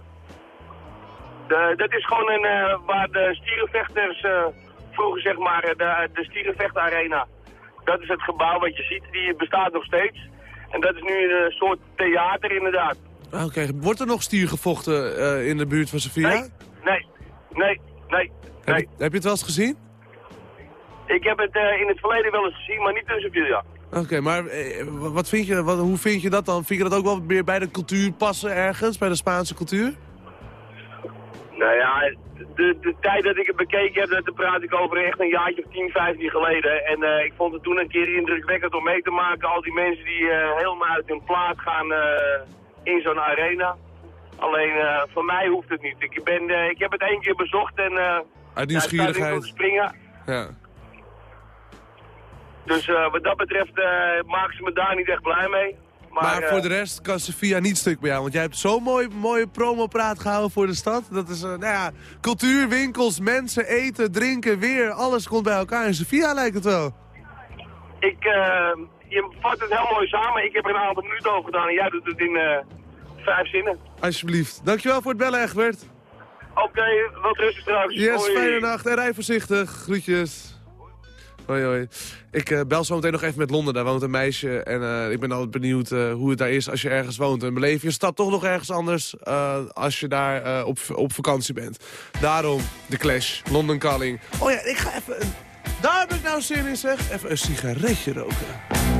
De, dat is gewoon een, eh, waar de stierenvechters eh, vroeger, zeg maar, de, de stierenvechtarena. Dat is het gebouw wat je ziet, die bestaat nog steeds. En dat is nu een soort theater inderdaad. Oké, wordt er nog stier gevochten in de buurt van? Nee, nee, nee, nee. Heb, je, heb je het wel eens gezien? Ik heb het eh, in het verleden wel eens gezien, maar niet in Sevilla. Oké, maar eh, wat vind je, wat, hoe vind je dat dan? Vind je dat ook wel meer bij de cultuur passen ergens, bij de Spaanse cultuur? Nou ja, de, de tijd dat ik het bekeken heb, daar praat ik over echt een jaartje of 10, 15 geleden. En eh, ik vond het toen een keer indrukwekkend om mee te maken. Al die mensen die helemaal uit hun plaat gaan in zo'n arena. Alleen eh, voor mij hoeft het niet. Ik, ben, eh, ik heb het één keer bezocht en... eh Uit ja, nieuwsgierigheid. te springen. Ja. Dus wat dat betreft maken ze me daar niet echt blij mee. Maar, Maar, voor de rest kan Sevilla niet stuk bij jou. Want jij hebt zo'n mooi, mooie promopraat gehouden voor de stad. Dat is, nou ja, cultuur, winkels, mensen, eten, drinken, weer. Alles komt bij elkaar in Sevilla lijkt het wel. Ik, je vat het heel mooi samen. Ik heb er een aantal minuten over gedaan en jij doet het in vijf zinnen. Alsjeblieft. Dankjewel voor het bellen, Egbert. Oké, wat rustig trouwens. Yes, Hoi. fijne nacht en rij voorzichtig. Groetjes. Hoi, hoi. Ik eh, bel zo meteen nog even met Londen. Daar woont een meisje. En eh, ik ben altijd benieuwd eh, hoe het daar is als je ergens woont. En beleef je stad toch nog ergens anders als je daar op, op vakantie bent. Daarom de Clash, London Calling. Oh ja, ik ga even... Een... Daar heb ik nou zin in, zeg. Even een sigaretje roken.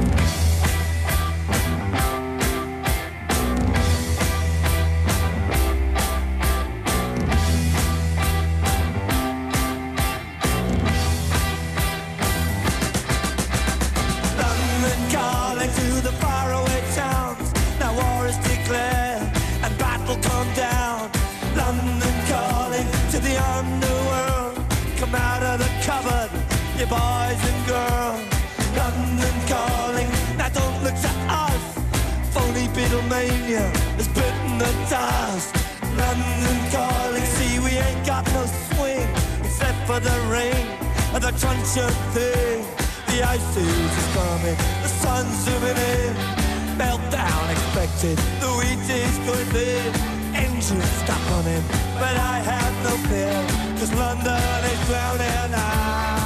Boys and girls. London calling, now don't look to us. Phony Beatlemania has bitten the dust. London calling, see we ain't got no swing except for the rain and the truncheon thing. The ice is coming, the sun's zooming in. Meltdown expected, the wheat is going thin. Engines stop running, but I have no fear, cause London is drowning. I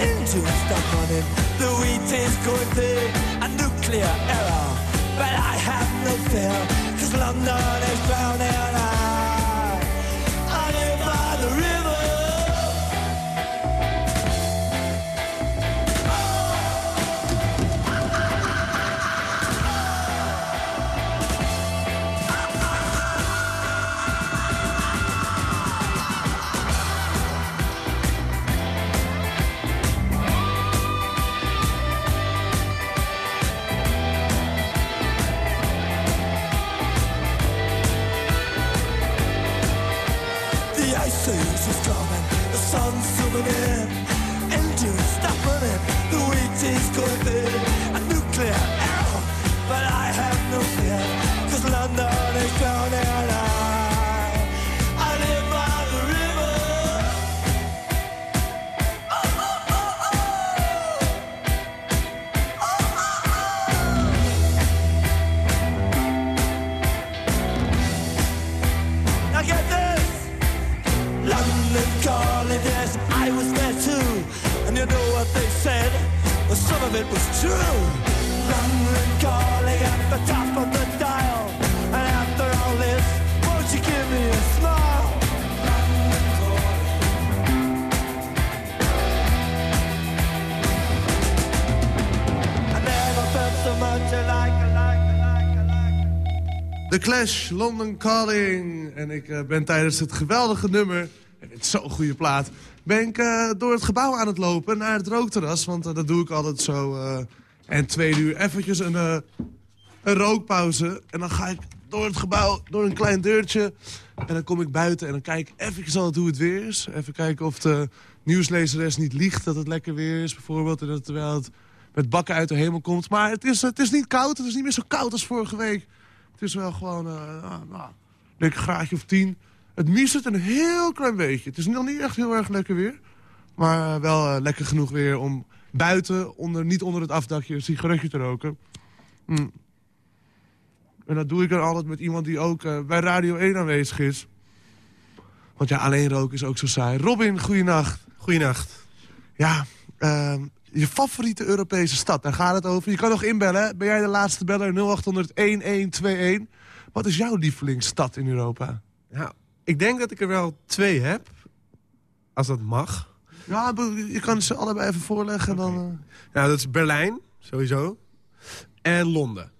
Engines stop running, the wheat is going big. A nuclear error, but I have no fear. Cause London is drowning out. It was true. Calling at the top of the dial. And after all this, won't you give me a smile? I never felt so much. The Clash, London Calling. En ik eh, ben tijdens het geweldige nummer, en het is zo'n goede plaat... ben ik eh, door het gebouw aan het lopen naar het rookterras. Want eh, dat doe ik altijd zo. eh, en twee uur eventjes een, een rookpauze. En dan ga ik door het gebouw, door een klein deurtje. En dan kom ik buiten en dan kijk ik eventjes altijd hoe het weer is. Even kijken of de nieuwslezeres niet liegt dat het lekker weer is, bijvoorbeeld. En dat terwijl het met bakken uit de hemel komt. Maar het is, het is niet koud, het is niet meer zo koud als vorige week. Het is wel gewoon nou, nou, lekker graadje of tien. Het miest een heel klein beetje. Het is nog niet echt heel erg lekker weer. Maar eh, wel eh, lekker genoeg weer om buiten, onder, niet onder het afdakje, een sigaretje te roken. Mm. En dat doe ik dan altijd met iemand die ook eh, bij Radio 1 aanwezig is. Want ja, alleen roken is ook zo saai. Robin, goeienacht. Goeienacht. Ja, ehm, je favoriete Europese stad, daar gaat het over. Je kan nog inbellen. hè? Ben jij de laatste beller? 0800-1121. Wat is jouw lievelingsstad in Europa? Ja, ik denk dat ik er wel twee heb. Als dat mag. Ja, je kan ze allebei even voorleggen. Dan, eh. Nou, dat is Berlijn, sowieso. En Londen.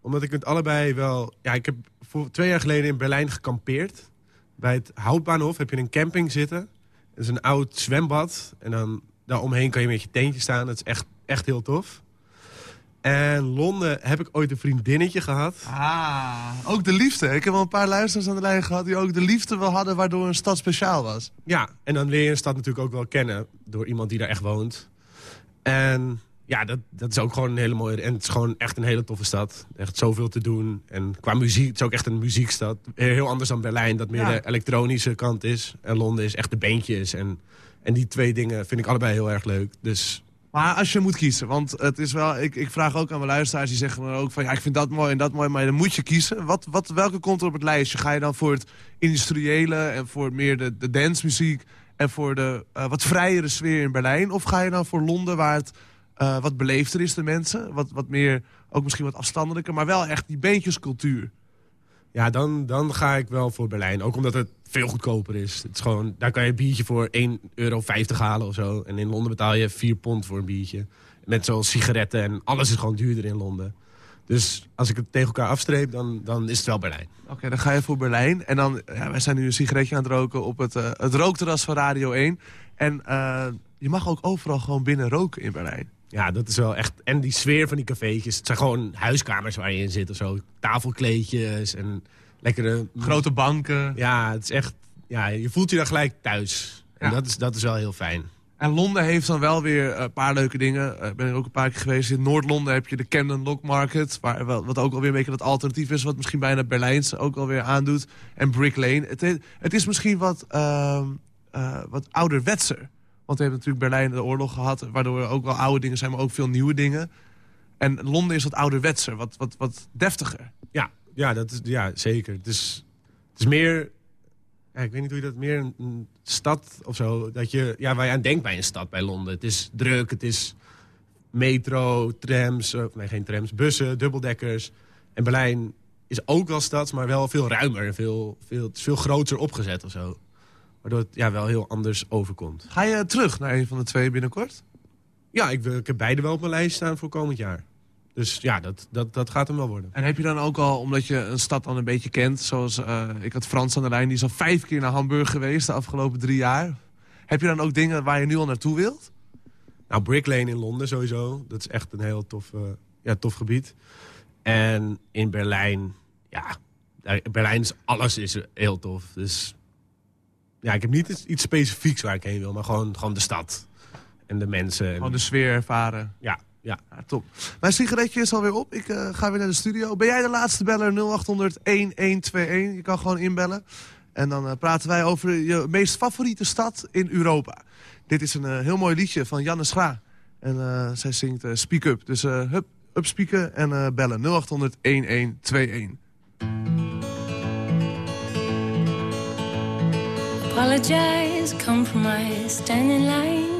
Omdat ik het allebei wel... Ja, ik heb voor twee jaar geleden in Berlijn gekampeerd. Bij het Houtbahnhof heb je een camping zitten. Dat is een oud zwembad. En dan daaromheen kan je met je teentje staan. Dat is echt, echt heel tof. En Londen heb ik ooit een vriendinnetje gehad. Ah, ook de liefde. Ik heb wel een paar luisteraars aan de lijn gehad... die ook de liefde wel hadden waardoor een stad speciaal was. Ja, en dan leer je een stad natuurlijk ook wel kennen... door iemand die daar echt woont. En ja, dat, dat is ook gewoon een hele mooie... En het is gewoon echt een hele toffe stad. Echt zoveel te doen. En qua muziek, het is ook echt een muziekstad. Heel anders dan Berlijn, dat meer Ja. de elektronische kant is. En Londen is echt de beentjes. En, en die twee dingen vind ik allebei heel erg leuk. Dus Maar als je moet kiezen, want het is wel... Ik, ik vraag ook aan mijn luisteraars, die zeggen dan ook van... ja, ik vind dat mooi en dat mooi, maar dan moet je kiezen. Wat, wat, welke komt er op het lijstje? Ga je dan voor het industriële en voor meer de, de dancemuziek... en voor de eh, wat vrijere sfeer in Berlijn? Of ga je dan voor Londen, waar het eh, wat beleefder is, de mensen? Wat, wat meer, ook misschien wat afstandelijker, maar wel echt die beentjescultuur. ja, dan, dan ga ik wel voor Berlijn. Ook omdat het veel goedkoper is. Het is gewoon, daar kan je een biertje voor 1,50 euro halen of zo. En in Londen betaal je 4 pond voor een biertje. Met zoals sigaretten en alles is gewoon duurder in Londen. Dus als ik het tegen elkaar afstreep, dan, dan is het wel Berlijn. Oké, dan ga je voor Berlijn. En dan, ja, wij zijn nu een sigaretje aan het roken op het, eh, het rookterras van Radio 1. En eh, je mag ook overal gewoon binnen roken in Berlijn. Ja, dat is wel echt... En die sfeer van die cafeetjes. Het zijn gewoon huiskamers waar je in zit of zo. Tafelkleedjes en lekkere... Grote banken. Ja, het is echt... Ja, je voelt je daar gelijk thuis. En dat, is, dat is wel heel fijn. En Londen heeft dan wel weer een paar leuke dingen. Ik ben er ook een paar keer geweest. In Noord-Londen heb je de Camden Lock Market. Waar, wat ook alweer een beetje dat alternatief is. Wat misschien bijna Berlijns ook alweer aandoet. En Brick Lane. Het, he- het is misschien wat, ehm, eh, wat ouderwetser. Want we hebben natuurlijk Berlijn de oorlog gehad... waardoor er ook wel oude dingen zijn, maar ook veel nieuwe dingen. En Londen is wat ouderwetser, wat, wat, wat deftiger. Ja, ja, dat is, ja zeker. Het is, het is meer... Ja, ik weet niet hoe je dat... Meer een, een stad of zo. Dat je, ja, waar je aan denkt bij een stad, bij Londen. Het is druk, het is metro, trams... eh, nee, geen trams, bussen, dubbeldekkers. En Berlijn is ook wel stad, maar wel veel ruimer. Veel, veel, het is veel groter opgezet of zo. Waardoor het ja, wel heel anders overkomt. Ga je terug naar een van de twee binnenkort? Ja, ik, wil- ik heb beide wel op mijn lijst staan voor komend jaar. Dus ja, dat, dat, dat gaat hem wel worden. En heb je dan ook al, omdat je een stad dan een beetje kent... zoals eh, ik had Frans aan de lijn, die is al vijf keer naar Hamburg geweest... de afgelopen drie jaar. Heb je dan ook dingen waar je nu al naartoe wilt? Nou, Brick Lane in Londen sowieso. Dat is echt een heel tof, eh, ja, tof gebied. En in Berlijn, ja, Berlijn is alles is heel tof. Dus ja, ik heb niet iets, specifieks waar ik heen wil, maar gewoon, gewoon de stad. En de mensen. En, Gewoon de sfeer ervaren. ja, ja. Ja, top. Mijn sigaretje is alweer op. Ik eh, ga weer naar de studio. Ben jij de laatste beller 0800 1121? Je kan gewoon inbellen. En dan eh, praten wij over je meest favoriete stad in Europa. Dit is een eh, heel mooi liedje van Janne Schra. En eh, zij zingt Speak Up. Dus eh hup, upspieken en eh, bellen 0800 1121. Apologize, compromise, stand in line,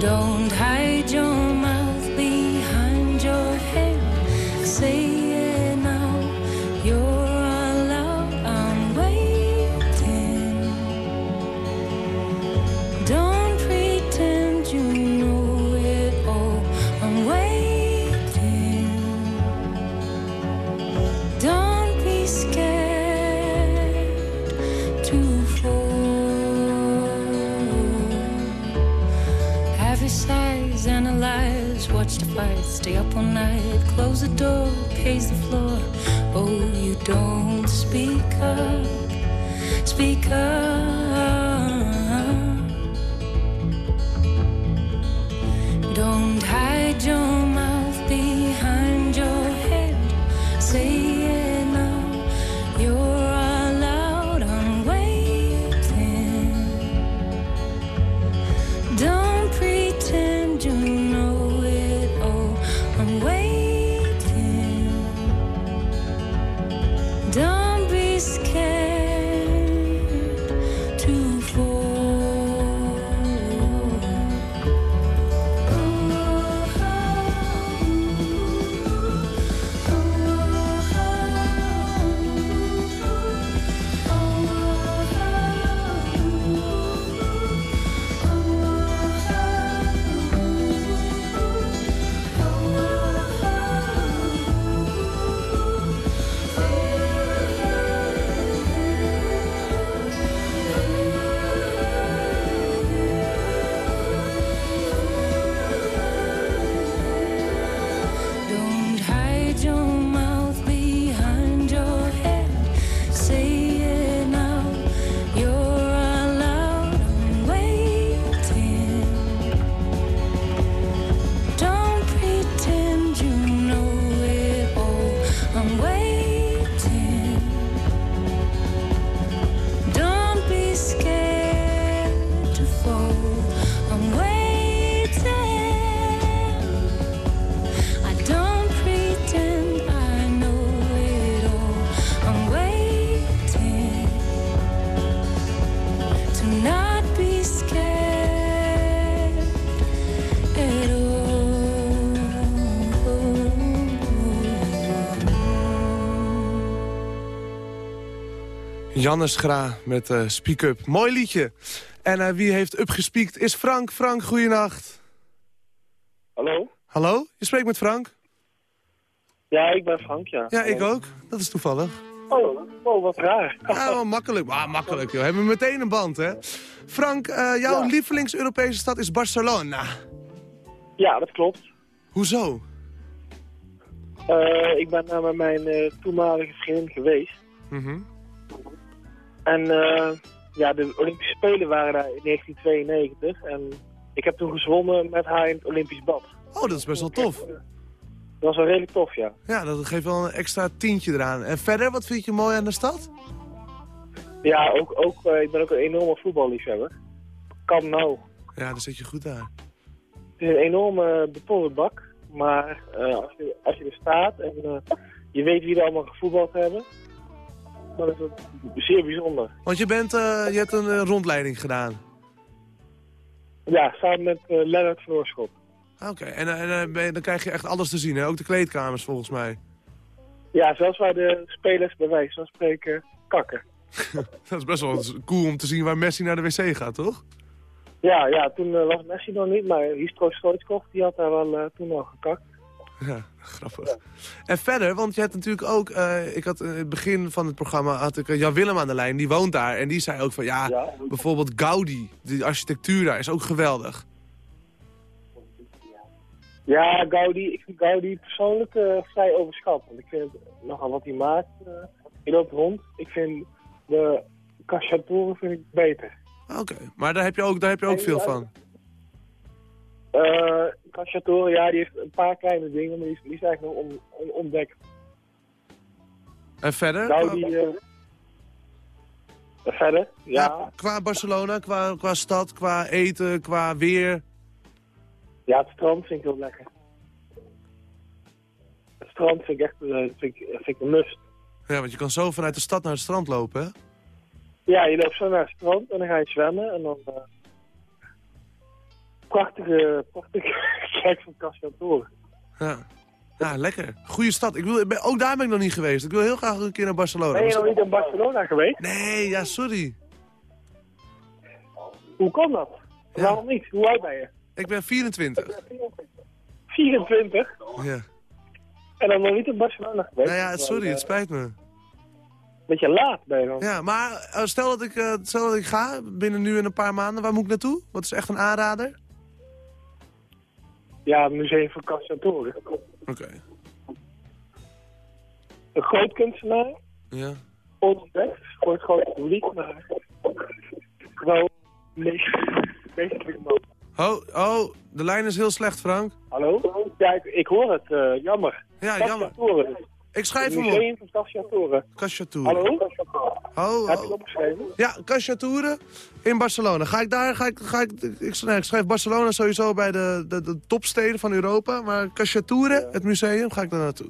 Don't hide your stay up all night, close the door, pace the floor. Janne Schra met eh, Speak Up. Mooi liedje. En eh, wie heeft upgespiekt is Frank. Frank, goeienacht. Hallo? Hallo? Je spreekt met Frank? Ja, ik ben Frank, ja. Ja, ik ook. Dat is toevallig. Oh, oh, wat raar. Ja, wel makkelijk. Maar makkelijk, joh. Hebben we meteen een band, hè? Frank, eh, jouw lievelings-Europese stad is Barcelona. Ja, dat klopt. Hoezo? Ik ben daar met mijn toenmalige vriendin geweest. Mhm. En eh, ja, de Olympische Spelen waren daar in 1992. En ik heb toen gezwommen met haar in het Olympisch bad. Oh, dat is best wel tof. Dat was wel redelijk tof, ja. Ja, dat geeft wel een extra tientje eraan. En verder, wat vind je mooi aan de stad? Ja, ook, ook, eh, ik ben ook een enorme voetballiefhebber. Kan nou. Ja, dan zit je goed daar. Het is een enorme betonnen bak. Maar eh, als, je, als je er staat en je weet wie er allemaal gevoetbald hebben, dan is zeer bijzonder. Want je, bent, eh, je hebt een eh, rondleiding gedaan. Ja, samen met eh Lennart van Oorschot. Oké, en, en je- dan krijg je echt alles te zien, hè? Ook de kleedkamers volgens mij. Ja, zelfs waar de spelers bij wijze van spreken kakken. [laughs] dat is best wel cool om te zien waar Messi naar de wc gaat, toch? Ja, ja toen was Messi nog niet, maar Histro Stoichkov die had daar wel toen al gekakt. Ja, grappig. En verder, want je hebt natuurlijk ook... eh, ik had in het begin van het programma had ik eh, Jan Willem aan de lijn. Die woont daar. En die zei ook van ja, bijvoorbeeld Gaudi. Die architectuur daar is ook geweldig. Ja, Gaudi, ik vind Gaudi persoonlijk eh, vrij overschat. Want ik vind het nogal wat hij maakt. eh hij loopt rond. Ik vind de Cacciatore vind ik beter. Oké, maar daar heb je ook, daar heb je ook veel van. Eh Cacciatore, ja, die heeft een paar kleine dingen, maar die is, die is eigenlijk nog on, onontdekt. En verder? Gaudi, eh, verder, ja. Ja, qua Barcelona, qua, qua stad, qua eten, qua weer. Ja, het strand vind ik heel lekker. Het strand vind ik echt eh, vind ik, vind ik een must. Ja, want je kan zo vanuit de stad naar het strand lopen, hè? Ja, je loopt zo naar het strand en dan ga je zwemmen en dan... prachtige, prachtige [laughs] kijk van Cacciatore. Ja. Ja, lekker. Goeie stad. Ik wil, ik ben- ook daar ben ik nog niet geweest. Ik wil heel graag een keer naar Barcelona. Ben je nog niet in Barcelona geweest? Nee, ja, sorry. Hoe kan dat? Waarom niet? Hoe oud ben je? Ik ben 24. 24? Ja. En dan nog niet in Barcelona geweest? Nou ja, sorry, het spijt me. Beetje laat ben je dan. Ja, maar eh, stel, dat ik, eh, stel dat ik ga, binnen nu en een paar maanden, waar moet ik naartoe? Wat is echt een aanrader? Ja, het museum van Cacciatore. Oké. Een groot kunstenaar, Ja. ontdekt voor het grote publiek, maar wel meestelijk man. Oh, oh, de lijn is heel slecht, Frank. Hallo? Ja, ik, ik hoor het, eh, jammer. Ja, dus. Ik schrijf hem museum op. van Cacciatore. Cacciatore. Hallo? Oh, Heb oh. je het opgeschreven? Ja, Cacciatore in Barcelona. Ga ik daar, ga ik, ga ik, ik, nee, ik schrijf Barcelona sowieso bij de, de, de topsteden van Europa. Maar Cacciatore, het museum, ga ik daar naartoe.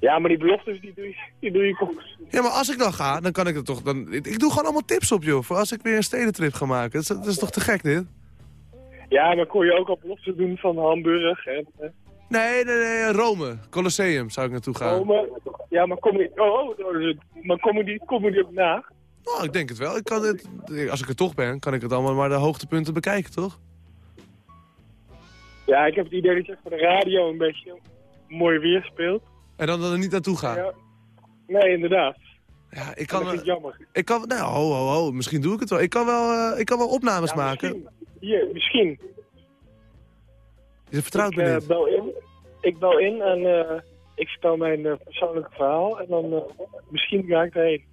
Ja, maar die beloftes die doe je, die doe je. Ja, maar als ik dan ga, dan kan ik het toch... Dan, ik, doe gewoon allemaal tips op, joh. Voor als ik weer een stedentrip ga maken. Dat is, dat is toch te gek, dit? Ja, maar kon je ook al beloftes doen van Hamburg en Nee, nee, nee, Rome. Colosseum zou ik naartoe gaan. Rome. Ja, maar kom je, oh, oh, is maar komen die, komen die ook na? Nou, ik denk het wel. Ik kan het, als ik er toch ben, kan ik het allemaal maar de hoogtepunten bekijken, toch? Ja, ik heb het idee dat je voor de radio een beetje mooi weer speelt. En dan er niet naartoe gaan. Ja. Nee, inderdaad. Ja, ik kan, dat vind ik jammer. Ik kan... Nou, ho, ho, ho. Misschien doe ik het wel. Ik kan wel, eh, ik kan wel opnames Ja, maken. misschien. Hier, misschien. Ik, niet. bel in. Ik bel in en eh, ik vertel mijn eh, persoonlijke verhaal. En dan misschien ga ik erheen.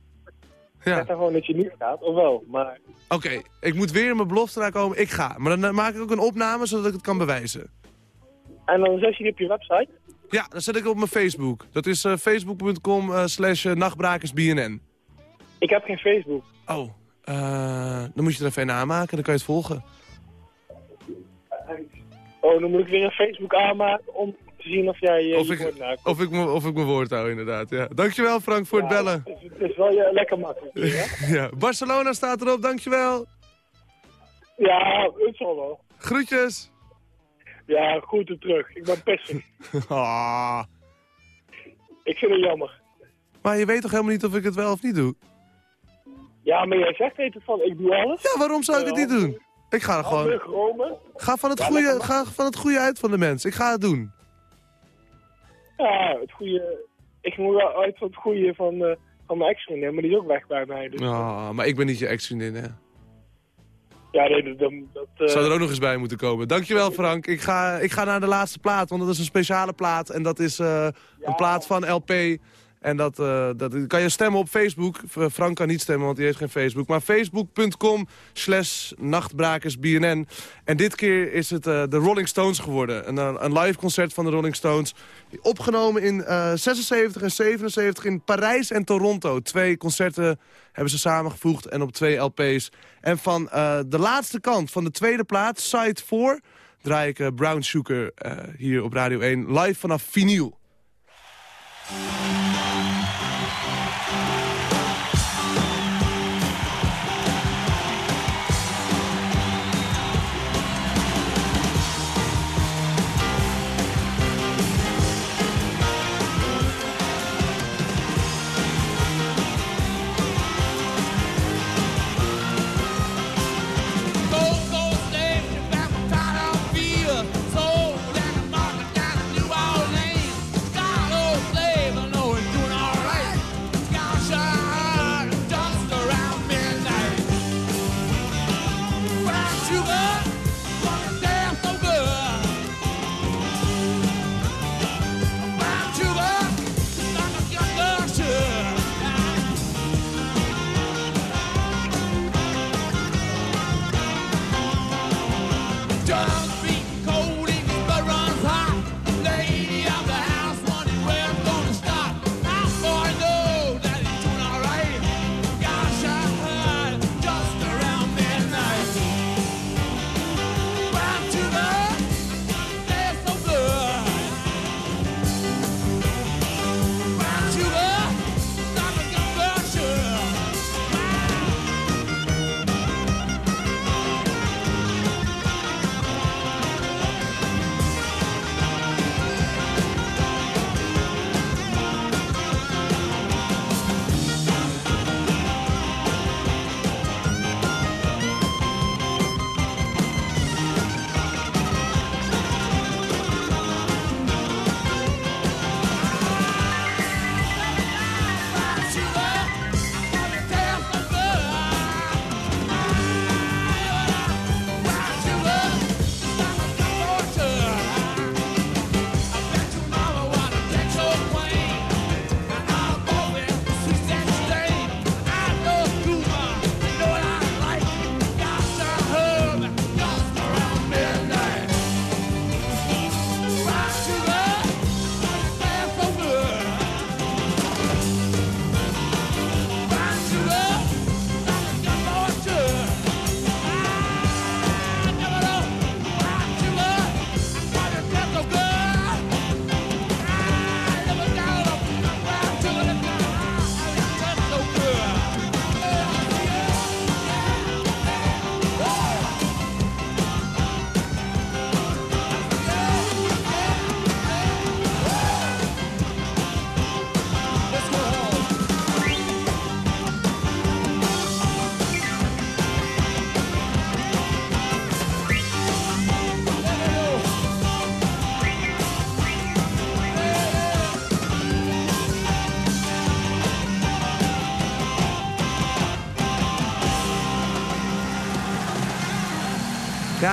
Ja. Zeg dan gewoon dat je niet gaat, of wel. Maar Oké, ik moet weer in mijn belofte naar komen. Ik ga. Maar dan maak ik ook een opname, zodat ik het kan bewijzen. En dan zet je die op je website? Ja, dan zet ik op mijn Facebook. Dat is facebook.com slash nachtbrakersbnn. Ik heb geen Facebook. Oh, dan moet je er even een aanmaken, dan kan je het volgen. Oh, dan moet ik weer een Facebook aanmaken om te zien of jij eh, Of je ik, of, ik, of ik mijn woord hou, inderdaad. Ja. Dankjewel Frank voor het bellen. Het is, het is wel eh, lekker makkelijk. [laughs] hè? Ja. Barcelona staat erop, dankjewel. Ja, het zal wel. Groetjes. Ja, goed er terug. Ik ben pissig. [laughs] Ah. Ik vind het jammer. Maar je weet toch helemaal niet of ik het wel of niet doe? Ja, maar jij zegt het van, ik doe alles. Ja, waarom zou ik het niet doen? Ik ga er gewoon... Hamburg, Rome. Ga van het goede, ga van het goede uit van de mens. Ik ga het doen. Ja, het goede. Ik moet wel uit van het goede van, eh, van mijn ex-vriendin, maar die is ook weg bij mij. Dus Oh, maar ik ben niet je ex-vriendin, hè. ja, nee, dat... dat, dat eh, Zou er ook nog eens bij moeten komen. Dankjewel Frank. Ik ga, ik ga naar de laatste plaat, want dat is een speciale plaat. En dat is eh, een plaat van LP. En dat, eh, dat kan je stemmen op Facebook. Frank kan niet stemmen, want hij heeft geen Facebook. Maar facebook.com slash nachtbrakersbnn. En dit keer is het eh, de Rolling Stones geworden. Een, eh, een live concert van de Rolling Stones. Opgenomen in eh 76 en 77 in Parijs en Toronto. Twee concerten hebben ze samengevoegd en op twee LP's. En van de laatste kant van de tweede plaat, Side 4... draai ik Brown Sugar hier op Radio 1 live vanaf vinyl.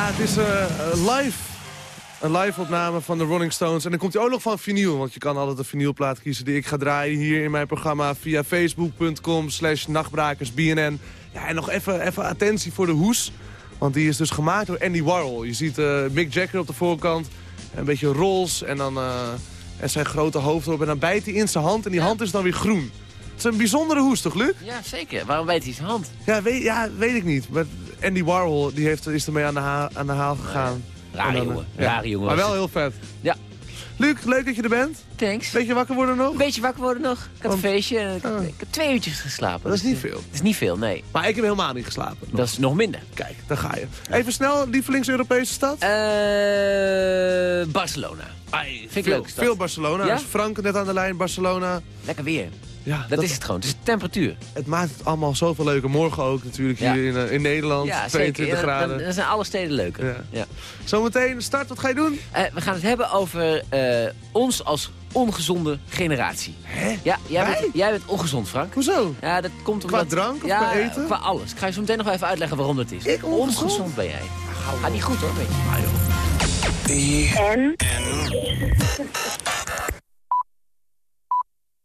Het is eh, eh, live. Een live opname van de Rolling Stones. En dan komt hij ook nog van vinyl. Want je kan altijd een vinylplaat kiezen die ik ga draaien hier in mijn programma. Via facebook.com slash nachtbrakersbnn. Ja, en nog even, even attentie voor de hoes. Want die is dus gemaakt door Andy Warhol. Je ziet eh, Mick Jagger op de voorkant. Een beetje roze en dan en zijn grote hoofd erop. En dan bijt hij in zijn hand en die hand is dan weer groen. Het is een bijzondere hoes, toch, Luc? Ja, zeker. Waarom weet hij zijn hand? Ja, weet, ja, weet ik niet. Maar Andy Warhol die heeft, is ermee aan de, ha- aan de haal gegaan. Rare En dan, jongen. eh, Rare jongen Maar wel heel vet. Ja. Luc, leuk dat je er bent. Thanks. Beetje wakker worden nog? Beetje wakker worden nog. Ik had een feestje en ik, Oh. ik heb twee uurtjes geslapen. Dat is Dus, niet eh, veel. Dat is niet veel, nee. Maar ik heb helemaal niet geslapen. Dat is nog minder. Kijk, daar ga je. Even snel, lievelings-Europese stad? Eh, Barcelona. Vind ik veel, leuk. stad. veel Barcelona. Ja? Is Frank net aan de lijn, Barcelona. Lekker weer. Ja, dat, is het gewoon. Het is de temperatuur. Het maakt het allemaal zoveel leuker. Morgen ook natuurlijk hier in, eh, in Nederland. Ja, 22 graden. Dan, zijn alle steden leuker. Ja. ja. Zometeen, start, wat ga je doen? Eh, we gaan het hebben over eh, ons als ongezonde generatie. Hè? Ja, jij bent, jij, bent, ongezond, Frank. Hoezo? Ja, dat komt omdat... Qua drank of qua eten? qua alles. Ik ga je zo meteen nog even uitleggen waarom dat is. Ik ongezond? ben jij. Nou, ga niet goed hoor, weet je. Ah, joh.